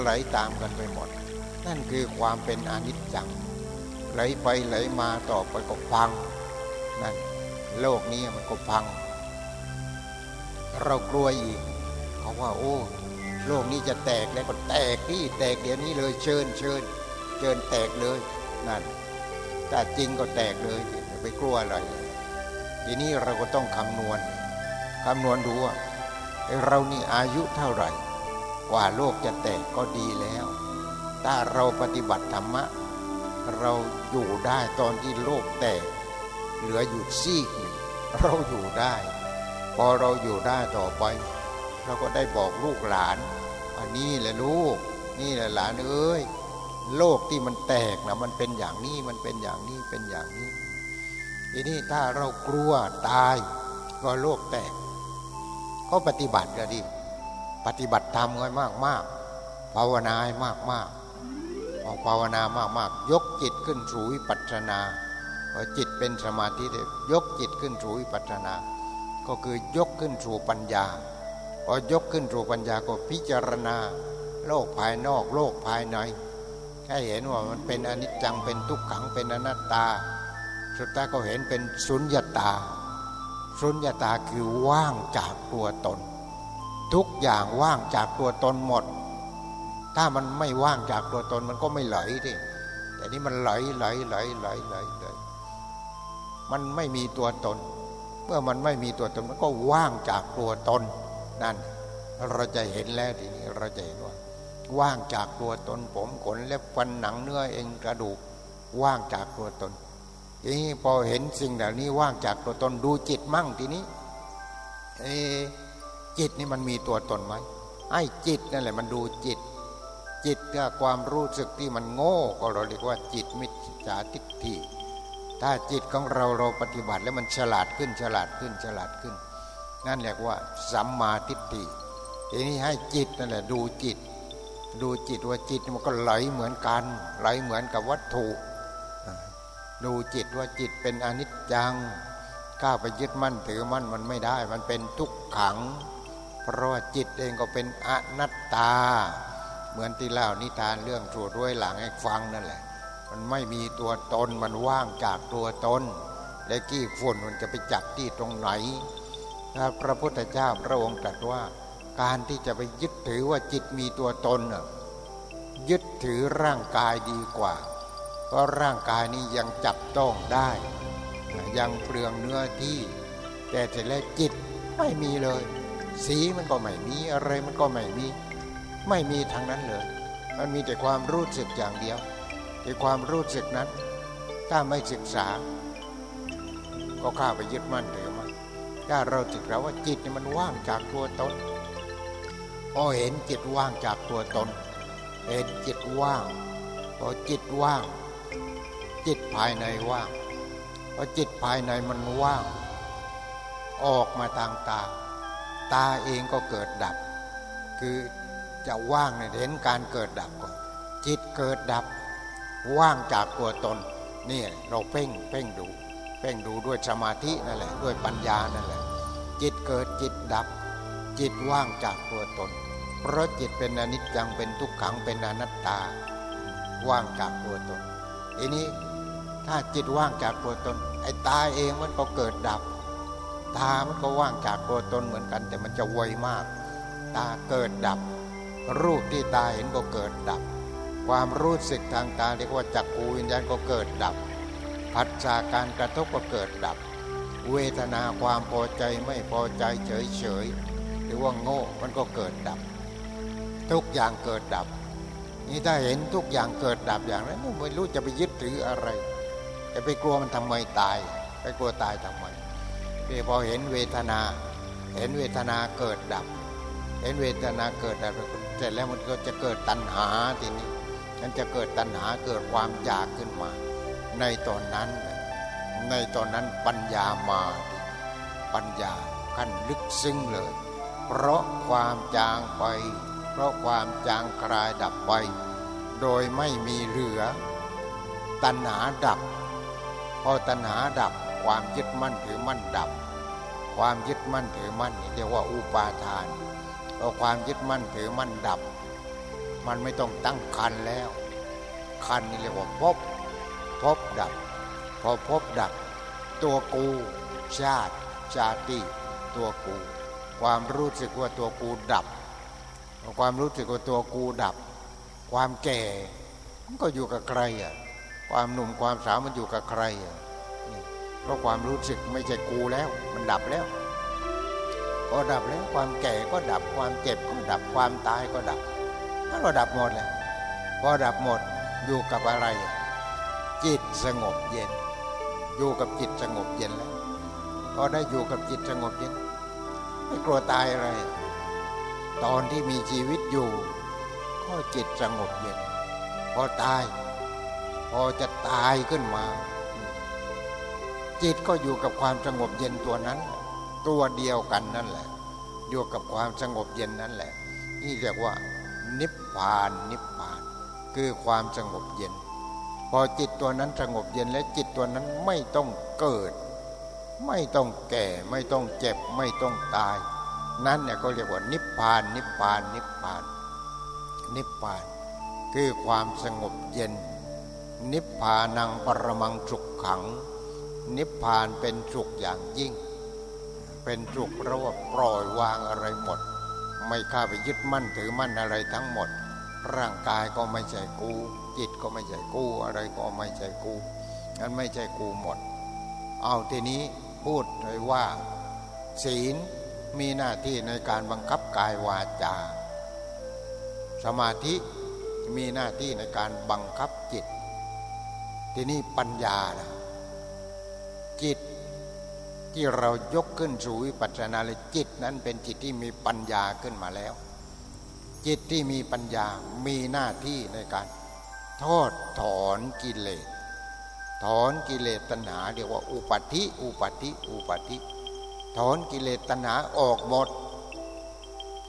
ไหลตามกันไปหมด นั่นคือความเป็นอนิจจัง ไหลไปไหลมาต่อไปก็พังนั่นโลกนี้มันก็พัง เรากลัวอีกเขาว่าโอ้โลกนี้จะแตกแล้วก็แตกนี่แตกเดี๋ยวนี้เลยเชิญเชิญเชิญแตกเลยนั่นถ้าจริงก็แตกเลยไปกลัวอะไร ทีนี้เราก็ต้องคำนวณคำนวณดูว่าเรานี่อายุเท่าไหร่ กว่าโลกจะแตกก็ดีแล้ว ถ้าเราปฏิบัติธรรมะ เราอยู่ได้ตอนที่โลกแตก เหลืออยู่ซีกหนึ่งเราอยู่ได้ พอเราอยู่ได้ต่อไป เราก็ได้บอกลูกหลานอันนี้แหละลูก นี่แหละหลานเอ้ยโลกที่มันแตกนะมันเป็นอย่างนี้มันเป็นอย่างนี้เป็นอย่างนี้ ทีนี้ถ้าเรากลัวตายก็โลกแตก ก็ปฏิบัติก็ดี ปฏิบัติธรรมกันมากมากภาวนาให้มากมากพอภาวนามากมากยกจิตขึ้นสู่วิปัสสนาพอจิตเป็นสมาธิยกจิตขึ้นสู่วิปัสสนา ก็คือยกขึ้นสู่ปัญญาพอยกขึ้นสู่ปัญญาก็พิจารณา โลกภายนอกโลกภายในให้เห็นว่ามันเป็นอนิจจังเป็นทุกขังเป็นอนัตตา สุดท้ายก็เห็นเป็นสุญญาตา สุญญาตาคือว่างจากตัวตน ทุกอย่างว่างจากตัวตนหมด ถ้ามันไม่ว่างจากตัวตนมันก็ไม่ไหลที่แต่นี้มันไหลไหลไหลไหลไหลไหลมันไม่มีตัวตน เมื่อมันไม่มีตัวตนมันก็ว่างจากตัวตนนั่นเราจะเห็นแล้วทีนี้เราจะเห็นว่า ว่างจากตัวตนผมขนเล็บฟันหนังเนื้อเอ็นกระดูก ว่างจากตัวตน ทีนี้พอเห็นสิ่งเหล่านี้ว่างจากตัวตนดูจิตมั่งทีนี้เอจิตนี่มันมีตัวตนไหมไอ้จิตนั่นแหละมันดูจิต จิตก็ความรู้สึกที่มันโง่ ก็เราเรียกว่าจิตมิจฉาทิฏฐิ ถ้าจิตของเราเราปฏิบัติแล้วมันฉลาดขึ้นฉลาดขึ้นฉลาดขึ้น นั่นเรียกว่าสัมมาทิฏฐิทีนี้ให้จิตนั่นแหละดูจิต ดูจิตว่าจิตมันก็ไหลเหมือนกัน ไหลเหมือนกับวัตถุ ดูจิตว่าจิตเป็นอนิจจังก้าไปยึดมั่นถือมั่นมันไม่ได้ มันเป็นทุกขัง เพราะว่าจิตเองก็เป็นอนัตตา เหมือนที่เล่านิทานเรื่องสูดด้วยหลังให้ฟังนั่นแหละ มันไม่มีตัวตนมันว่างจากตัวตนและกี้ฝุ่นมันจะไปจับที่ตรงไหนถ้าพระพุทธเจ้าพระองค์ตรัสว่า การที่จะไปยึดถือว่าจิตมีตัวตน ยึดถือร่างกายดีกว่า เพราะร่างกายนี้ยังจับต้องได้ ยังเปลืองเนื้อที่ แต่เสร็จแล้วจิตไม่มีเลย สีมันก็ไม่มีอะไรมันก็ไม่มี ไม่มีทางนั้นเลย มันมีแต่ความรู้สึกอย่างเดียว แต่ความรู้สึกนั้น ถ้าไม่ศึกษา ก็ข้าไปยึดมั่นถือมันถ้าเราศึกษาว่าจิตนี่มันว่างจากตัวตนพอเห็นจิตว่างจากตัวตน เห็นจิตว่างพอจิตว่าง จิตภายในว่างพอจิตภายในมันว่าง ออกมาทางตา ตาเองก็เกิดดับ คือจะว่างเนี่ยเห็นการเกิดดับก่อน จิตเกิดดับ ว่างจากตัวตนนี่เราเพ่งเพ่งดู เพ่งดูด้วยสมาธินั่นแหละด้วยปัญญานั่นแหละ จิตเกิดจิตดับ จิตว่างจากตัวตน เพราะจิตเป็นอนิจจังเป็นทุกขังเป็นอนัตตา ว่างจากตัวตนทีนี้ ถ้าจิตว่างจากตัวตน ไอ้ตาเองมันก็เกิดดับ ตามันก็ว่างจากตัวตนเหมือนกัน แต่มันจะไวมาก ตาเกิดดับ รูปที่ตาเห็นก็เกิดดับ ความรู้สึกทางตาเรียกว่าจักรูวิญญาณก็เกิดดับผัสสะการกระทบก็เกิดดับ เวทนาความพอใจไม่พอใจเฉยเฉยหรือว่าโง่มันก็เกิดดับ ทุกอย่างเกิดดับ นี่ถ้าเห็นทุกอย่างเกิดดับอย่างนั้นไม่รู้จะไปยึดถืออะไร จะไปกลัวมันทำไมตาย ไปกลัวตายทำไมพอเห็นเวทนา เห็นเวทนาเกิดดับ เห็นเวทนาเกิดดับเสร็จแล้วมันก็จะเกิดตัณหาทีนี้มันจะเกิดตัณหาเกิดความอยากขึ้นมา ในตอนนั้น ในตอนนั้นปัญญามาปัญญาขั้นลึกซึ้งเลย เพราะความจางไป เพราะความจางคลายดับไป โดยไม่มีเหลือ ตัณหาดับ พอตัณหาดับความยึดมั่นถือมั่นดับ ความยึดมั่นถือมั่นเรียกว่าอุปาทานพอความยึดมั่นถือมั่นดับ มันไม่ต้องตั้งคันแล้ว คันนี่เรียกว่าพบพบดับ พอพบดับ ตัวกูชาติชาติตัวกู ความรู้สึกว่าตัวกูดับ ความรู้สึกว่าตัวกูดับ ความแก่มันก็อยู่กับใครอะ ความหนุ่มความสาวมันอยู่กับใครเพราะความรู้สึกไม่ใช่กูแล้ว มันดับแล้วพอดับแล้วความแก่ก็ดับความเจ็บก็ดับความตายก็ดับมันก็ดับหมดเลยพอดับหมดอยู่กับอะไร จิตสงบเย็น อยู่กับจิตสงบเย็นแล้วพอได้อยู่กับจิตสงบเย็นไม่กลัวตายอะไร ตอนที่มีชีวิตอยู่ ก็จิตสงบเย็น พอตาย พอจะตายขึ้นมา จิตก็อยู่กับความสงบเย็นตัวนั้น ตัวเดียวกันนั่นแหละ อยู่กับความสงบเย็นนั่นแหละ นี่เรียกว่า นิพพานนิพพาน คือความสงบเย็น พอจิตตัวนั้นสงบเย็นและจิตตัวนั้นไม่ต้องเกิด ไม่ต้องแก่ไม่ต้องเจ็บไม่ต้องตาย นั่นเนี่ยก็เรียกว่านิพพาน นิพพาน นิพพาน นิพพาน คือความสงบเย็น นิพพานังปรมังสุขขัง นิพพานเป็นสุขอย่างยิ่ง เป็นสุขเราะว่าปล่อยวางอะไรหมด ไม่ข้าไปยึดมั่นถือมั่นอะไรทั้งหมด ร่างกายก็ไม่ใช่กู จิตก็ไม่ใช่กู อะไรก็ไม่ใช่กูนั้นไม่ใช่กูหมด เอาทีนี้พูดเลยว่า ศีลมีหน้าที่ในการบังคับกายวาจา สมาธิมีหน้าที่ในการบังคับจิต ทีนี้ปัญญานะจิตที่เรายกขึ้นสู่วิปัสสนาเลยจิตนั้นเป็นจิตที่มีปัญญาขึ้นมาแล้ว จิตที่มีปัญญามีหน้าที่ในการทอดถอนกิเลสถอนกิเลสตัณหาเรียกว่าอุปธิอุปธิอุปธิถอนกิเลสตัณหาออกหมด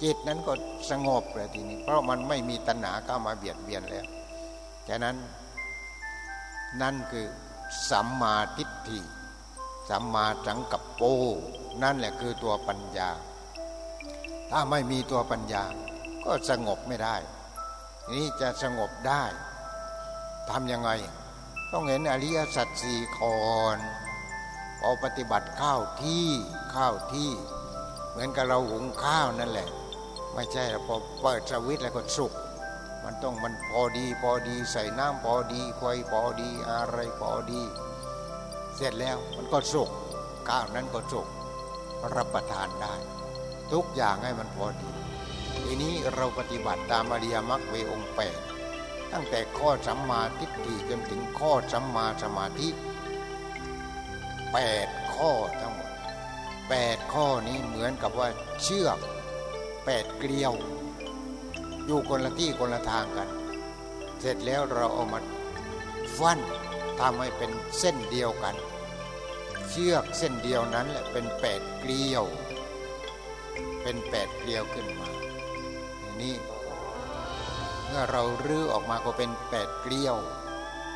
จิตนั้นก็สงบเลยทีนี้ เพราะมันไม่มีตัณหาเข้ามาเบียดเบียนแล้วฉะนั้น นั่นคือสัมมาทิฏฐิ สัมมาสังกัปโป นั่นแหละคือตัวปัญญา ถ้าไม่มีตัวปัญญา ก็สงบไม่ได้ นี่จะสงบได้ทำยังไง ต้องเห็นอริยสัจสี่คอนพอปฏิบัติข้าวที่ข้าวที่ เหมือนกับเราหุงข้าวนั่นแหละ ไม่ใช่พอเปิดสวิตแล้วก็สุก มันต้องมันพอดีพอดีใส่น้ำพอดีไฟพอดีอะไรพอดี เสร็จแล้วมันก็สุกข้าวนั้นก็สุกรับประทานได้ ทุกอย่างให้มันพอดี ทีนี้เราปฏิบัติตามอริยมรรคเวองแปดตั้งแต่ข้อสัมมาทิฏฐิจนถึงข้อสัมมาสมาธิแปดข้อทั้งหมดแปดข้อนี้เหมือนกับว่าเชือกแปดเกลียว อยู่คนละที่คนละทางกัน เสร็จแล้วเราเอามาฟันทำให้เป็นเส้นเดียวกัน เชือกเส้นเดียวนั้นแหละเป็นแปดเกลียว เป็นแปดเกลียวขึ้นมานี่มื่อเรารื้อออกมาก็เป็นแปดเกลียว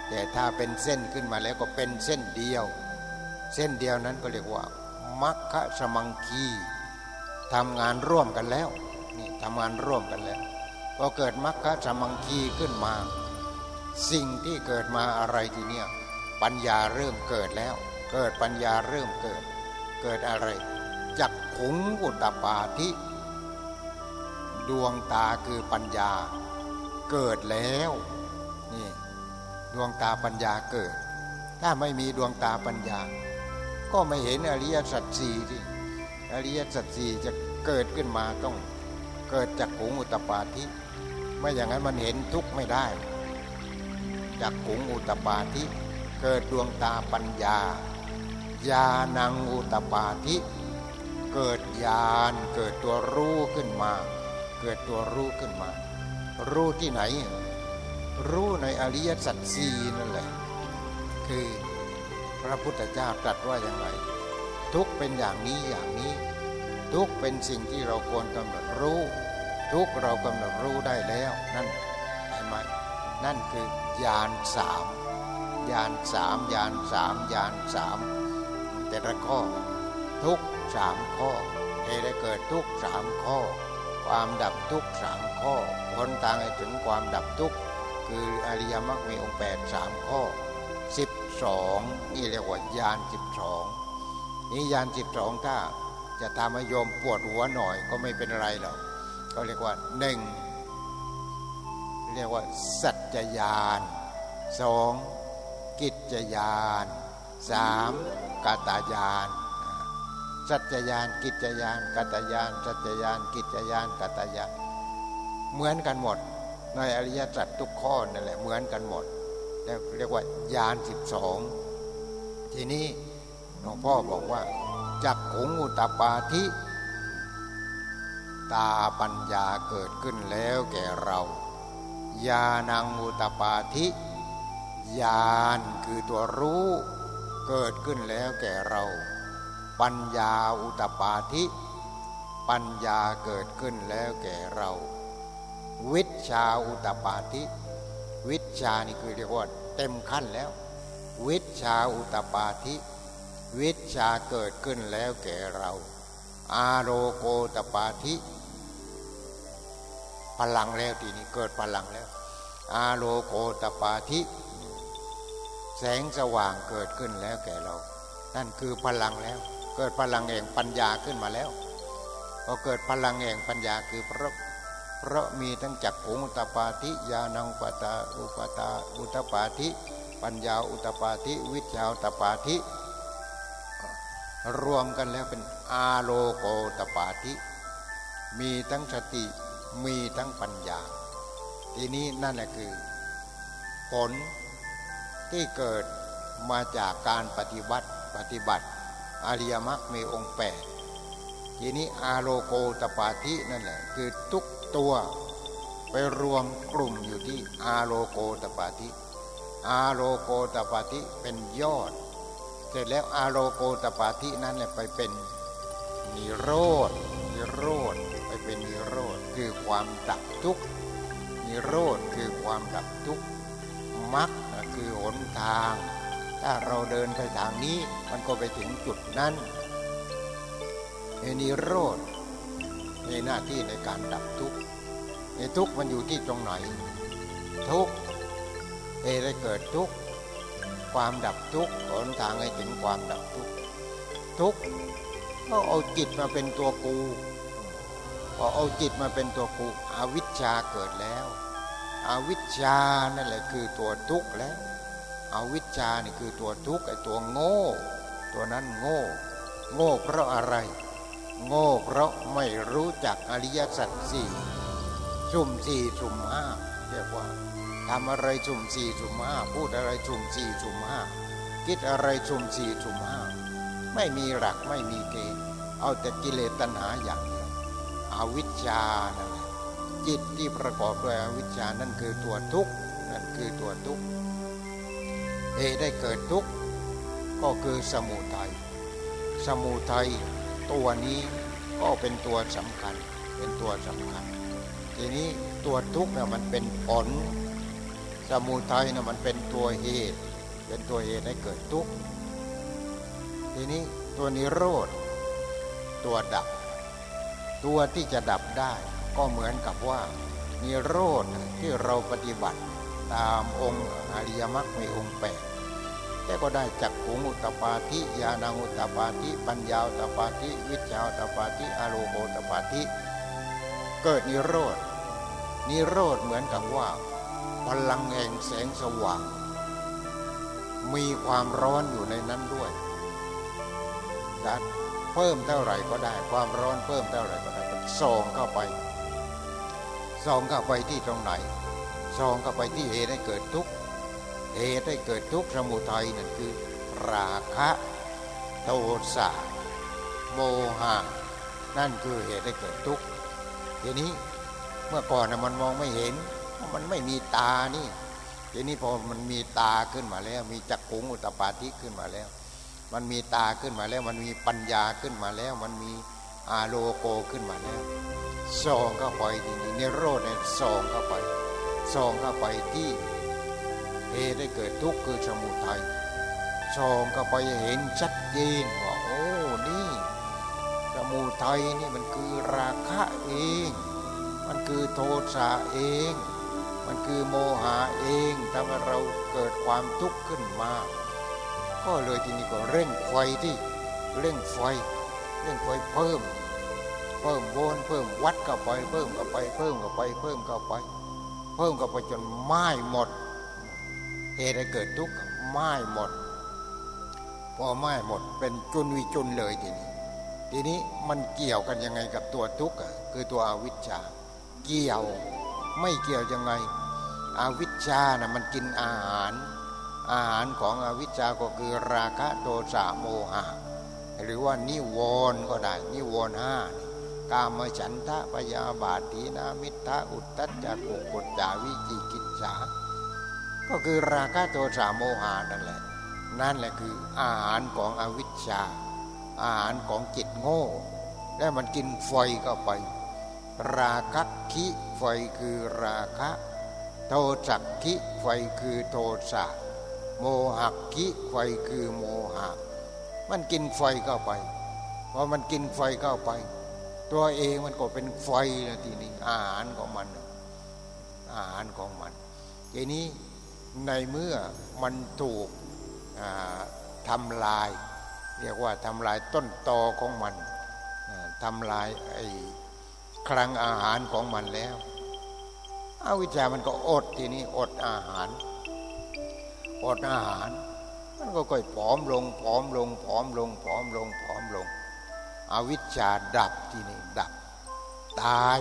แต่ถ้าเป็นเส้นขึ้นมาแล้วก็เป็นเส้นเดียว เส้นเดียวนั้นก็เรียกว่ามัคคะสมังคีทำงานร่วมกันแล้วนี่ทำงานร่วมกันแล้ว พอเกิดมัคคสมังคีขึ้นมา สิ่งที่เกิดมาอะไรทีเนี้ยปัญญาเริ่มเกิดแล้ว เกิดปัญญาเริ่มเกิด เกิดอะไรจักขุงอุตปาธิดวงตาคือปัญญาเกิดแล้วนี่ดวงตาปัญญาเกิด ถ้าไม่มีดวงตาปัญญา ก็ไม่เห็นอริยสัจสี่ที่อริยสัจสี่จะเกิดขึ้นมาต้องเกิดจากขุงอุตปาธิ ไม่อย่างนั้นมันเห็นทุกข์ไม่ได้ จากขุงอุตปาธิเกิดดวงตาปัญญาญาณังอุตปาธิเกิดญาณเกิดตัวรู้ขึ้นมา เกิดตัวรู้ขึ้นมา รู้ที่ไหน รู้ในอริยสัจสี่นั่นแหละคือพระพุทธเจ้าตรัสว่าอย่างไร ทุกเป็นอย่างนี้อย่างนี้ ทุกเป็นสิ่งที่เราควรกำหนดรู้ ทุกเรากำหนดรู้ได้แล้วนั่นเห็นไหมนั่นคือญาณสามญาณสามญาณสามญาณสามแต่ละข้อทุกสามข้อเหตุได้เกิดทุกสามข้อ ความดับทุกสามข้อหนทางให้ถึงความดับทุกคืออริยมรรคมีองค์แปดสามข้อสิบสองนี่เรียกว่ายานสิบสองนี่ยานสิบสองถ้าจะทำให้โยมปวดหัวหน่อยก็ไม่เป็นไรหรอก ก็เรียกว่าหนึ่งเรียกว่า สัจญานสองกิจญานสามกาตายานสัจญานกิจญานกาตายานสัจญานกิจญานกาตายานเหมือนกันหมด ในอริยสัจทุกข้อนั่นแหละเหมือนกันหมดเรียกว่ายานสิบสองทีนี้หลวงพ่อบอกว่าจักขุงอุตปาธิ ตาปัญญาเกิดขึ้นแล้วแก่เรา ญาณังอุตปาธิญาณคือตัวรู้เกิดขึ้นแล้วแก่เรา ปัญญาอุตปาธิ ปัญญาเกิดขึ้นแล้วแก่เรา วิชาอุตปาธิ วิชานี่คือเรียกว่าเต็มขั้นแล้ว วิชาอุตปาธิ วิชาเกิดขึ้นแล้วแก่เรา อาโรโกตปาธิ พลังแล้วทีนี้เกิดพลังแล้ว อาโลโกตปาธิ แสงสว่างเกิดขึ้นแล้วแก่เรา นั่นคือพลังแล้ว เกิดพลังแห่งปัญญาขึ้นมาแล้วพอเกิดพลังแห่งปัญญาคือพระเพราะมีทั้งจักขุงอุตปาธิญาณังปตาอุปตาอุตปาธิ ปัญญาอุตปาธิ วิชาอุตปาธิ รวมกันแล้วเป็นอาโลโกตปาธิ มีทั้งสติ มีทั้งปัญญา ทีนี้นั่นแหละคือ ผลที่เกิดมาจากการปฏิบัติปฏิบัติอริยมรรคมีองค์แปดทีนี้อาโลโกตปาธินั่นแหละคือทุกตัวไปรวมกลุ่มอยู่ที่อาโลโกตปาธิอาโลโกตปาธิเป็นยอด เสร็จแล้วอาโลโกตปาธินั้นเนี่ยไปเป็นนิโรธนิโรธ เป็นนิโรธคือความดับทุกข์นิโรธคือความดับทุกข์มรรคคือหนทาง ถ้าเราเดินไปทางนี้มันก็ไปถึงจุดนั้นนิโรธมีหน้าที่ในการดับทุกข์ในทุกข์มันอยู่ที่ตรงไหน ทุกข์เอได้เกิดทุกข์ความดับทุกข์หนทางให้ถึงความดับทุกข์ทุกข์ก็เอาจิตมาเป็นตัวกู พอเอาจิตมาเป็นตัวกูอวิชชาเกิดแล้วอวิชชานั่นแหละคือตัวทุกข์แล้วอวิชชานี่คือตัวทุกข์ไอ้ตัวโง่ ตัวนั้นโง่ โง่เพราะอะไร โง่เพราะไม่รู้จักอริยสัจสี่สุ่มสี่สุ่มห้าเรียกว่าทำอะไรสุ่มสี่สุ่มห้าพูดอะไรสุ่มสี่สุ่มห้าคิดอะไรสุ่มสี่สุ่มห้าไม่มีหลักไม่มีเกณฑ์เอาแต่กิเลสตัณหาอย่างเอวิชชานั่นแหละจิตที่ประกอบด้วยอวิชชานั่นคือตัวทุกข์นั่นคือตัวทุกข์เอได้เกิดทุกข์ก็คือสมุทัยสมุทัยตัวนี้ก็เป็นตัวสำคัญเป็นตัวสำคัญ ทีนี้ตัวทุกข์เนี่ยมันเป็นผล สมุทัยเนี่ยมันเป็นตัวเหตุ เป็นตัวเหตุให้เกิดทุกข์ทีนี้ตัวนิโรธตัวดับ ตัวที่จะดับได้ก็เหมือนกับว่ามีโรดที่เราปฏิบัติตามองค์อริยมรรคมีองค์แปดแต่ก็ได้จักขุงอุตปาธิญาณังอุตปาธิปัญญาอุตปาธิวิชาอุตปาธิอโลโกอุตปาธิเกิดนิโรธนิโรธเหมือนกับว่าพลังแห่งแสงสว่าง มีความร้อนอยู่ในนั้นด้วยจะ เพิ่มเท่าไหร่ก็ได้ ความร้อนเพิ่มเท่าไหร่ก็ได้ส่องเข้าไปส่องเข้าไปที่ตรงไหนส่องเข้าไปที่เหตุให้เกิดทุกข์เหตุให้เกิดทุกข์สมุทัยนั่นคือ ราคะโทสะโมหะนั่นคือเหตุให้เกิดทุกข์ทีนี้เมื่อก่อนมันมองไม่เห็น มันไม่มีตานี่ทีนี้พอมันมีตาขึ้นมาแล้ว มีจักขุงอุตปาทิขึ้นมาแล้ว มันมีตาขึ้นมาแล้ว มันมีปัญญาขึ้นมาแล้ว มันมีอาโลโกขึ้นมาแล้วส่องเข้าไปทีนี้เนโรธเนี่ยส่องเข้าไปส่องเข้าไปที่เหตุได้เกิดทุกข์คือสมุทัยส่องเข้าไปเห็นชัดเจนว่าโอ้นี่สมุทัยนี่มันคือราคะเอง มันคือโทสะเอง มันคือโมหะเองทำให้เราเกิดความทุกข์ขึ้นมา ก็เลยทีนี้ก็เร่งไฟที่เร่งไฟเร่งไฟเพิ่ม เพิ่มโวนเพิ่มวัดเข้าไป เพิ่มเข้าไป เพิ่มเข้าไป เพิ่มเข้าไป เพิ่มเข้าไปจนไหม้หมด เหตุให้เกิดทุกข์ไหม้หมด พอไหม้หมดเป็นจุนวิจุนเลยทีนี้ ทีนี้มันเกี่ยวกันยังไงกับตัวทุกข์คือตัวอวิชชา เกี่ยวไม่เกี่ยวยังไงอาวิชชานะมันกินอาหาร อาหารของอวิชชาก็คือราคะโทสะโมหะ หรือว่านิวรณ์ก็ได้ นิวรณ์ห้ากามฉันทะปยาบาทีนามิทะอุตตจจกุกจาวิจิกิจฉาก็คือราคะโทสะโมหะนั่นแหละ นั่นแหละคืออาหารของอวิชชา อาหารของจิตโง่ และมันกินไฟเข้าไป ราคะคิไฟคือราคะ โทสักคิไฟคือโทสะ โมหักคิไฟคือโมหะ มันกินไฟเข้าไปพอมันกินไฟเข้าไป ตัวเองมันก็เป็นไฟนะทีนี้อาหารของมัน อาหารของมันทีนี้ในเมื่อมันถูกทำลาย เรียกว่าทำลายต้นตอของมันทำลายไอ้คลังอาหารของมันแล้วอาวิชามันก็อดทีนี้อดอาหาร อดอาหาร มันก็ค่อยผอมลงผอมลงผอมลงผอมลงผอมลง อวิชชาดับที่นี้ดับ ตาย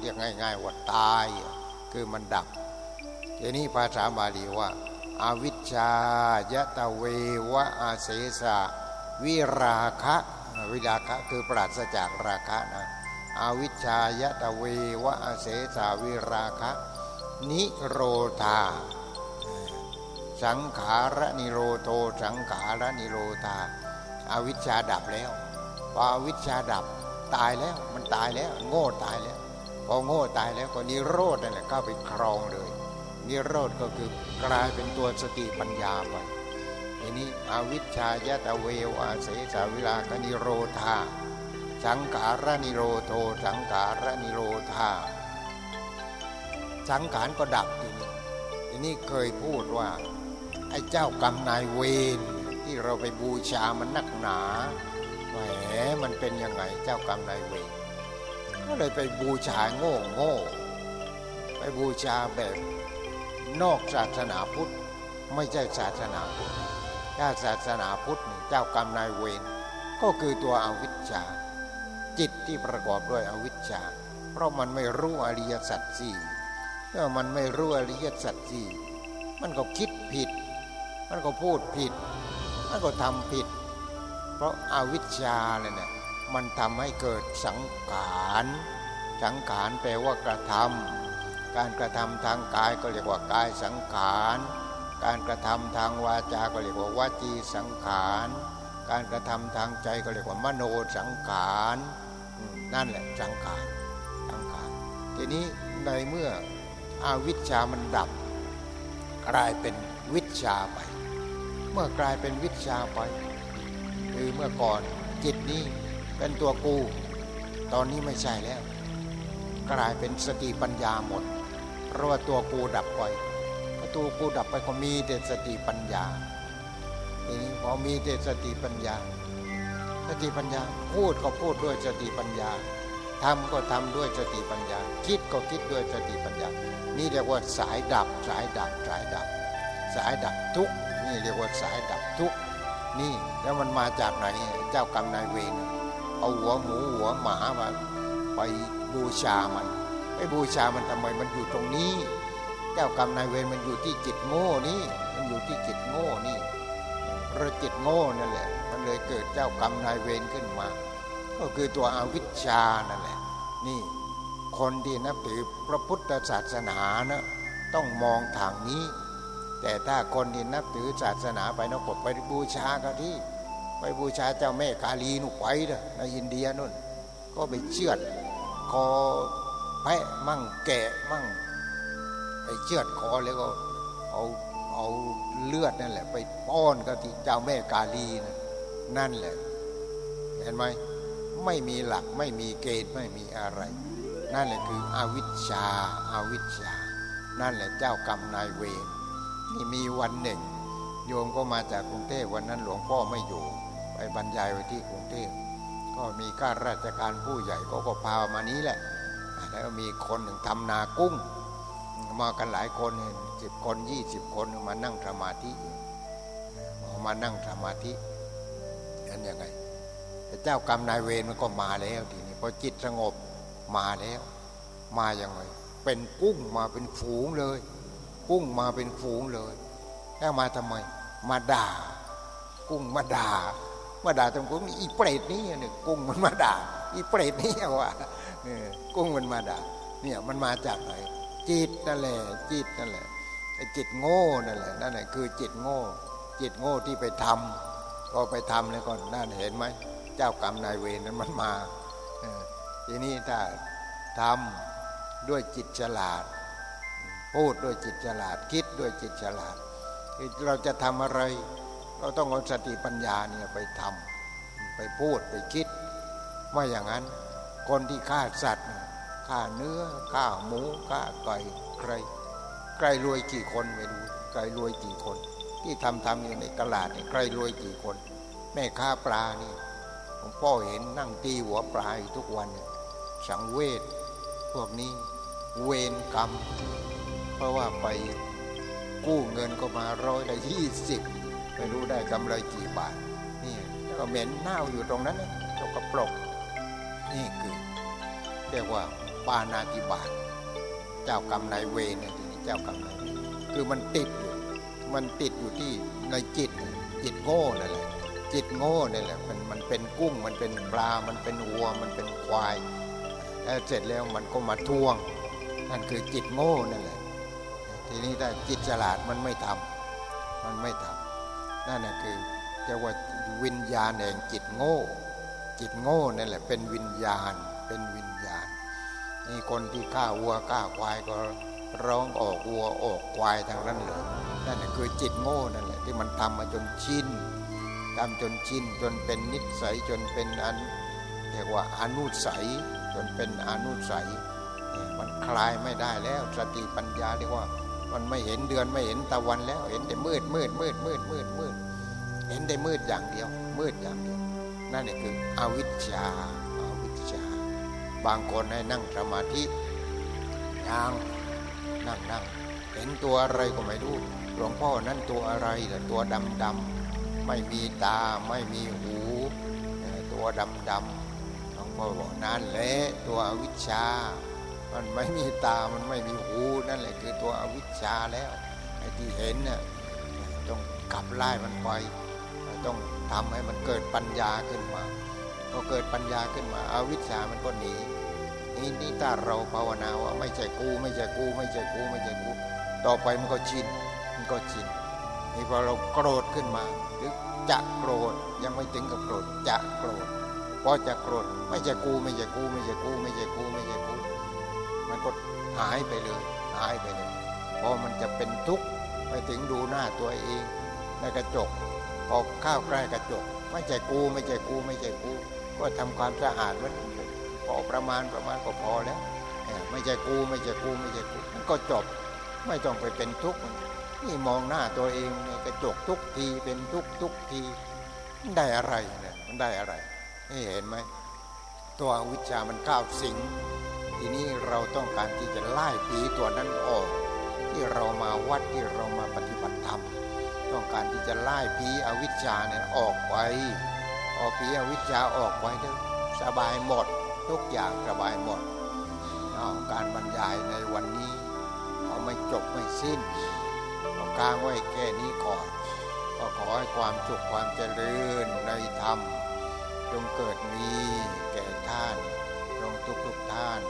เรียกง่ายๆว่าตาย คือมันดับทีนี้ภาษาบาลีว่าอาวิชชายะตะเววะอาเสสะวิราคะวิราคะคือปราศจากราคะนะอวิชายะตะเววะอาเสสาวิราคะ นิโรธา สังขารนิโรโทสังขารนิโรธาอาวิชชาดับแล้วพออวิชชาดับตายแล้วมันตายแล้ว โง่ตายแล้วพอโง่ตายแล้วก็นิโรธนั่นแหละก็ไปครองเลย นิโรธก็คือกลายเป็นตัวสติปัญญาไปทีนี้อวิชชายะตะเววะเสสาวิราคนิโรธาสังขารนิโรโทสังขารนิโรธาสังขารก็ดับทีนี้ทีนี้เคยพูดว่า อ้เจ้ากรรมนายเวรที่เราไปบูชามันนักหนาแหมมันเป็นยังไงเจ้ากรรมนายเวรก็เลยไปบูชาโง่โง่ไปบูชาแบบนอกศาสนาพุทธไม่ใช่ศาสนาพุทธถ้าศาสนาพุทธเจ้ากรรมนายเวรก็คือตัวอวิชชา จิตที่ประกอบด้วยอวิชชา เพราะมันไม่รู้อริยสัจสี่เมื่อมันไม่รู้อริยสัจสี่มันก็คิดผิด มันก็พูดผิด มันก็ทำผิด เพราะอาวิชชาเลยเนี่ยมันทำให้เกิดสังขารสังขารแปลว่ากระทำการกระทำทางกายก็เรียกว่ากายสังขารการกระทำทางวาจาก็เรียกว่าวาจีสังขารการกระทำทางใจก็เรียกว่ามโนสังขารนั่นแหละสังขารสังขารทีนี้ในเมื่ออาวิชชามันดับกลายเป็นวิชาไป เมื่อกลายเป็นวิชาไป คือเมื่อก่อนจิตนี้เป็นตัวกู ตอนนี้ไม่ใช่แล้ว กลายเป็นสติปัญญาหมด เพราะว่าตัวกูดับไปตัวกูดับไปก็มีแต่สติปัญญาทีนี้พอมีแต่สติปัญญา สติปัญญาพูดก็พูดด้วยสติปัญญาทำก็ทำด้วยสติปัญญา คิดก็คิดด้วยสติปัญญา นี่เรียกว่าสายดับสายดับสายดับ สายดับทุก นี่เรียกว่าสายดับทุกนี่แล้วมันมาจากไหนเจ้ากรรมนายเวรเอาหัวหมูหัวหมามาไปบูชามันไปบูชามันทำไมมันอยู่ตรงนี้ เจ้ากรรมนายเวรมันอยู่ที่จิตโง่นี่มันอยู่ที่จิตโง่นี่เราจิตโง่นั่นแหละ มันเลยเกิดเจ้ากรรมนายเวรขึ้นมา ก็คือตัวอวิชชานั่นแหละ นี่คนที่นับถือพระพุทธศาสนานะต้องมองทางนี้ แต่ถ้าคนที่นับถือศาสนาไปนะผมไปบูชาก็ที่ ไปบูชาเจ้าแม่กาลีนุไปนะในอินเดียนู่น ก็ไปเชือดคอแพะมั่งแกะมั่ง ไปเชือดคอแล้วก็เอาเอาเลือดนั่นแหละ ไปป้อนก็ที่เจ้าแม่กาลีนะนั่นแหละ เห็นไหมไม่มีหลักไม่มีเกณฑ์ไม่มีอะไร นั่นแหละคืออวิชชาอาวิชชา นั่นแหละเจ้ากรรมนายเวร มีวันหนึ่ง โยมก็มาจากกรุงเทพวันนั้นหลวงพ่อไม่อยู่ ไปบรรยายไว้ที่กรุงเทพก็มีข้าราชการผู้ใหญ่ก็ก็พามานี้แหละ แล้วมีคนหนึ่งทำนากุ้ง มากันหลายคนสิบคนยี่สิบคนมานั่งสมาธิมานั่งสมาธิอันยังไงแต่เจ้ากรรมนายเวรมันก็มาแล้วทีนี้พอจิตสงบมาแล้ว มาอย่างไรเป็นกุ้งมาเป็นฝูงเลย กุ้งมาเป็นฝูงเลยแล้วมาทำไม มาด่า กุ้งมาด่า มาด่าตรงกุ้งอีเปรตนี่เนี่ยกุ้งมันมาด่า อีเปรตนี่ว่าเนี่ยกุ้งมันมาด่า เนี่ยมันมาจากไหนจิตนั่นแหละจิตนั่นแหละจิตโง่นั่นแหละนั่นแหละคือจิตโง่ จิตโง่ที่ไปทำก็ไปทำแล้วก็นั่นเห็นไหมเจ้ากรรมนายเวรนั้นมันมาทีนี้ถ้าทำด้วยจิตฉลาด พูดด้วยจิตฉลาด คิดด้วยจิตฉลาด เราจะทำอะไร เราต้องเอาสติปัญญาเนี่ยไปทำไปพูดไปคิดว่าอย่างนั้น คนที่ฆ่าสัตว์ฆ่าเนื้อฆ่าหมูฆ่าไก่ใครใครรวยกี่คนไม่รู้ใครรวยกี่คน ที่ทำทำอยู่ในตลาดนี่ใครรวยกี่คน แม่ค้าปลานี่ลวงพ่อเห็นนั่งตีหัวปลายทุกวัน สังเวชพวกนี้เวรกรรม เพราะว่าไปกู้เงินก็มาร้อยละยี่สิบไม่รู้ได้กำไรกี่บาทนี่แล้วก็เหม็นเน่าอยู่ตรงนั้นตกกระปรกนี่คือเรียกว่าปานาติบาตเจ้ากรรมนายเวรเนี่ยทีนี้เจ้ากรรมนายคือมันติดอยู่มันติดอยู่ที่ในจิตจิตโง่นั่นแหละจิตโง่นี่แหละมันมันเป็นกุ้งมันเป็นปลา มันเป็นวัว มันเป็นควายแล้วเสร็จแล้วมันก็มาทวงนั่นคือจิตโง่นั่นแหละ ทีนี้ถ้าจิตฉลาดมันไม่ทำมันไม่ทำนั่นแหละคือจะว่าวิญญาณแห่งจิตโง่ จิตโง่นั่นแหละเป็นวิญญาณเป็นวิญญาณนี่คนที่ฆ่าวัวฆ่าควายก็ร้องออกวัวออกควายทางนั้นเลยนั่นแหละคือจิตโง่นั่นแหละที่มันทำมาจนชินทำจนชินจนเป็นนิสัยจนเป็นอันเรียกว่าอนุสัยจนเป็นอนุสัยมันคลายไม่ได้แล้วสติปัญญาเรียกว่า มันไม่เห็นเดือนไม่เห็นตะวันแล้ว เห็นแต่มืดมืดมืดมืดมืดมืดเห็นแต่มืดอย่างเดียว มืดอย่างเดียว นั่นคืออวิชชาอาวิชชา บางคนให้นั่งสมาธิยังนั่งนั่งเห็นตัวอะไรก็ไม่รู้หลวงพ่อนั่นตัวอะไรแต่ตัวดำดำไม่มีตาไม่มีหู ตัวดำดำหลวงพ่อบอกนั่นแหละตัวอวิชชา มันไม่มีตา มันไม่มีหูนั่นแหละคือตัวอวิชชาแล้วไอ้ที่เห็นน่ะต้องกลับไล่มันไปต้องทำให้มันเกิดปัญญาขึ้นมาพอเกิดปัญญาขึ้นมาอาวิชชามันก็หนีนี่นี่ถ้าเราภาวนาว่าไม่ใช่กูไม่ใช่กูไม่ใช่กูไม่ใช่กู ต่อไปมันก็ชินมันก็ชินนี่พอเราโกรธขึ้นมา หรือจะโกรธยังไม่ถึงกับโกรธจะโกรธพอจะโกรธไม่ใช่กูไม่ใช่กูไม่ใช่กูไม่ใช่กูไม่ใช่กู มันก็หายไปเลย หายไปเลยพอมันจะเป็นทุกข์ไปถึงดูหน้าตัวเองในกระจกพอข้าวใกล้กระจก ไม่ใช่กูไม่ใช่กูไม่ใช่กู ก็ทำความสะอาดมันพอประมาณประมาณก็พอแล้วไม่ใช่กูไม่ใช่กูไม่ใช่กูมันก็จบไม่ต้องไปเป็นทุกข์นี่มองหน้าตัวเองในกระจกทุกทีเป็นทุกทุกทีมันได้อะไรเนี่ยมันได้อะไรนี่เห็นไหมตัวอวิชามันก้าวสิง ทีนี้เราต้องการที่จะไล่ผีตัวนั้นออก ที่เรามาวัดที่เรามาปฏิบัติธรรม ต้องการที่จะไล่ผีอวิชชาเนี่ยออกไปออกผีอวิชชาออกไปแล้วสบายหมด ทุกอย่างสบายหมดเอาการบรรยายในวันนี้เอาไม่จบไม่สิ้นเอากลางไว้แค่นี้ก่อนก็ขอให้ความสุขความเจริญในธรรมจงเกิดมีแก่ท่าน จงทุกทุกท่าน